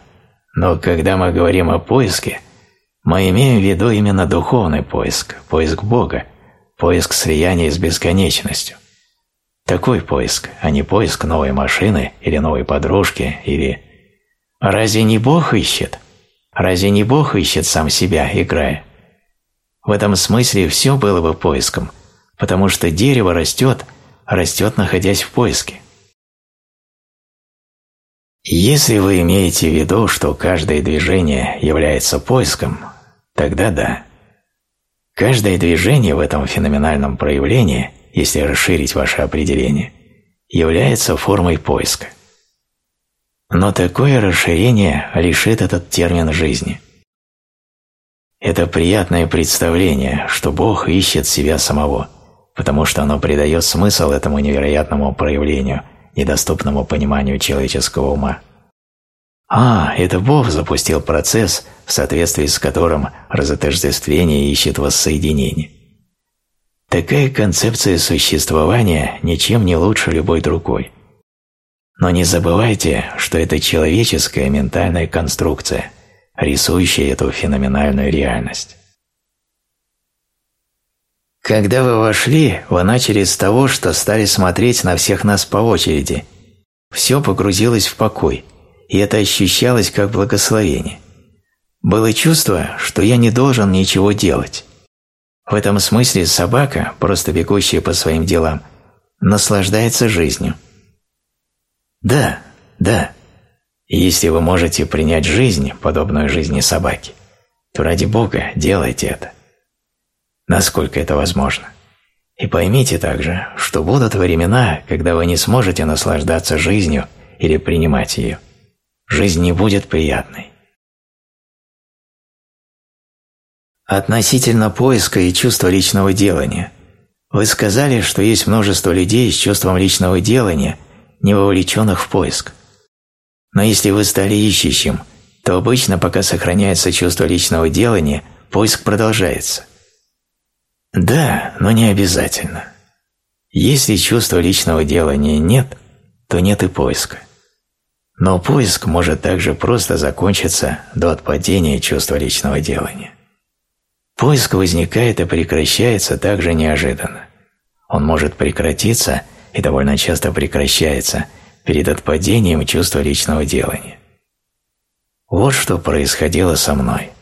но когда мы говорим о поиске, мы имеем в виду именно духовный поиск, поиск Бога, поиск слияния с бесконечностью. Такой поиск, а не поиск новой машины или новой подружки или... Разве не Бог ищет? Разве не Бог ищет сам себя, играя? В этом смысле все было бы поиском, потому что дерево растет, растет, находясь в поиске. Если вы имеете в виду, что каждое движение является поиском, тогда да. Каждое движение в этом феноменальном проявлении, если расширить ваше определение, является формой поиска. Но такое расширение лишит этот термин жизни. Это приятное представление, что Бог ищет себя самого, потому что оно придает смысл этому невероятному проявлению – недоступному пониманию человеческого ума. А, это Бог запустил процесс, в соответствии с которым разотождествление ищет воссоединение. Такая концепция существования ничем не лучше любой другой. Но не забывайте, что это человеческая ментальная конструкция, рисующая эту феноменальную реальность. Когда вы вошли, вы начали с того, что стали смотреть на всех нас по очереди. Все погрузилось в покой, и это ощущалось как благословение. Было чувство, что я не должен ничего делать. В этом смысле собака, просто бегущая по своим делам, наслаждается жизнью. Да, да. И если вы можете принять жизнь, подобную жизни собаки, то ради Бога делайте это насколько это возможно. И поймите также, что будут времена, когда вы не сможете наслаждаться жизнью или принимать ее. Жизнь не будет приятной. Относительно поиска и чувства личного делания. Вы сказали, что есть множество людей с чувством личного делания, не вовлеченных в поиск. Но если вы стали ищущим, то обычно, пока сохраняется чувство личного делания, поиск продолжается. Да, но не обязательно. Если чувства личного делания нет, то нет и поиска. Но поиск может также просто закончиться до отпадения чувства личного делания. Поиск возникает и прекращается также неожиданно. Он может прекратиться и довольно часто прекращается перед отпадением чувства личного делания. Вот что происходило со мной.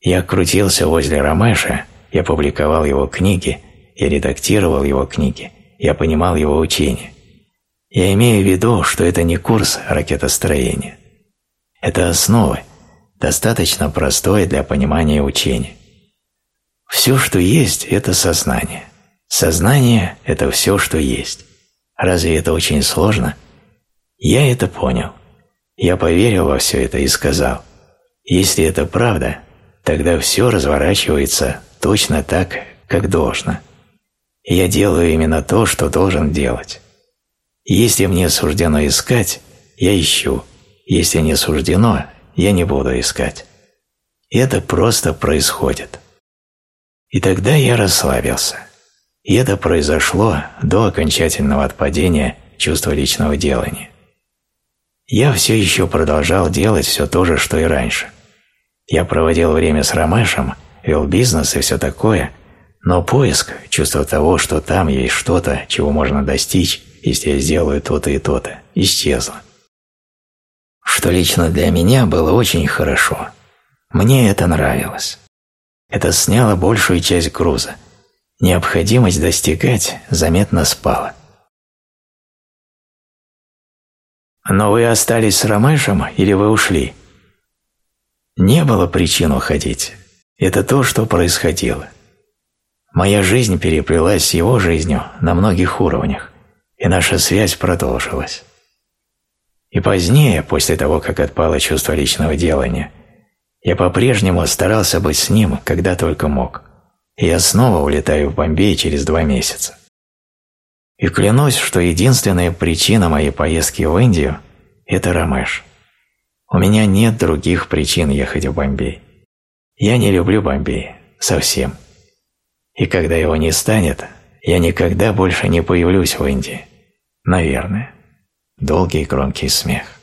Я крутился возле Ромеша я публиковал его книги, я редактировал его книги, я понимал его учения. Я имею в виду, что это не курс ракетостроения. Это основы, достаточно простое для понимания учения. Все, что есть, это сознание. Сознание – это все, что есть. Разве это очень сложно? Я это понял. Я поверил во все это и сказал, если это правда, тогда все разворачивается точно так, как должно. я делаю именно то, что должен делать. Если мне суждено искать, я ищу. Если не суждено, я не буду искать. это просто происходит. И тогда я расслабился. И это произошло до окончательного отпадения чувства личного делания. Я все еще продолжал делать все то же, что и раньше. Я проводил время с Ромешем – вел бизнес и все такое, но поиск, чувство того, что там есть что-то, чего можно достичь, если я сделаю то-то и то-то, исчезло. Что лично для меня было очень хорошо. Мне это нравилось. Это сняло большую часть груза. Необходимость достигать заметно спала. Но вы остались с Ромешем или вы ушли? Не было причин уходить. Это то, что происходило. Моя жизнь переплелась с его жизнью на многих уровнях, и наша связь продолжилась. И позднее, после того, как отпало чувство личного делания, я по-прежнему старался быть с ним, когда только мог. И я снова улетаю в Бомбей через два месяца. И клянусь, что единственная причина моей поездки в Индию – это Рамеш. У меня нет других причин ехать в Бомбей. Я не люблю Бомбей. Совсем. И когда его не станет, я никогда больше не появлюсь в Индии. Наверное. Долгий громкий смех.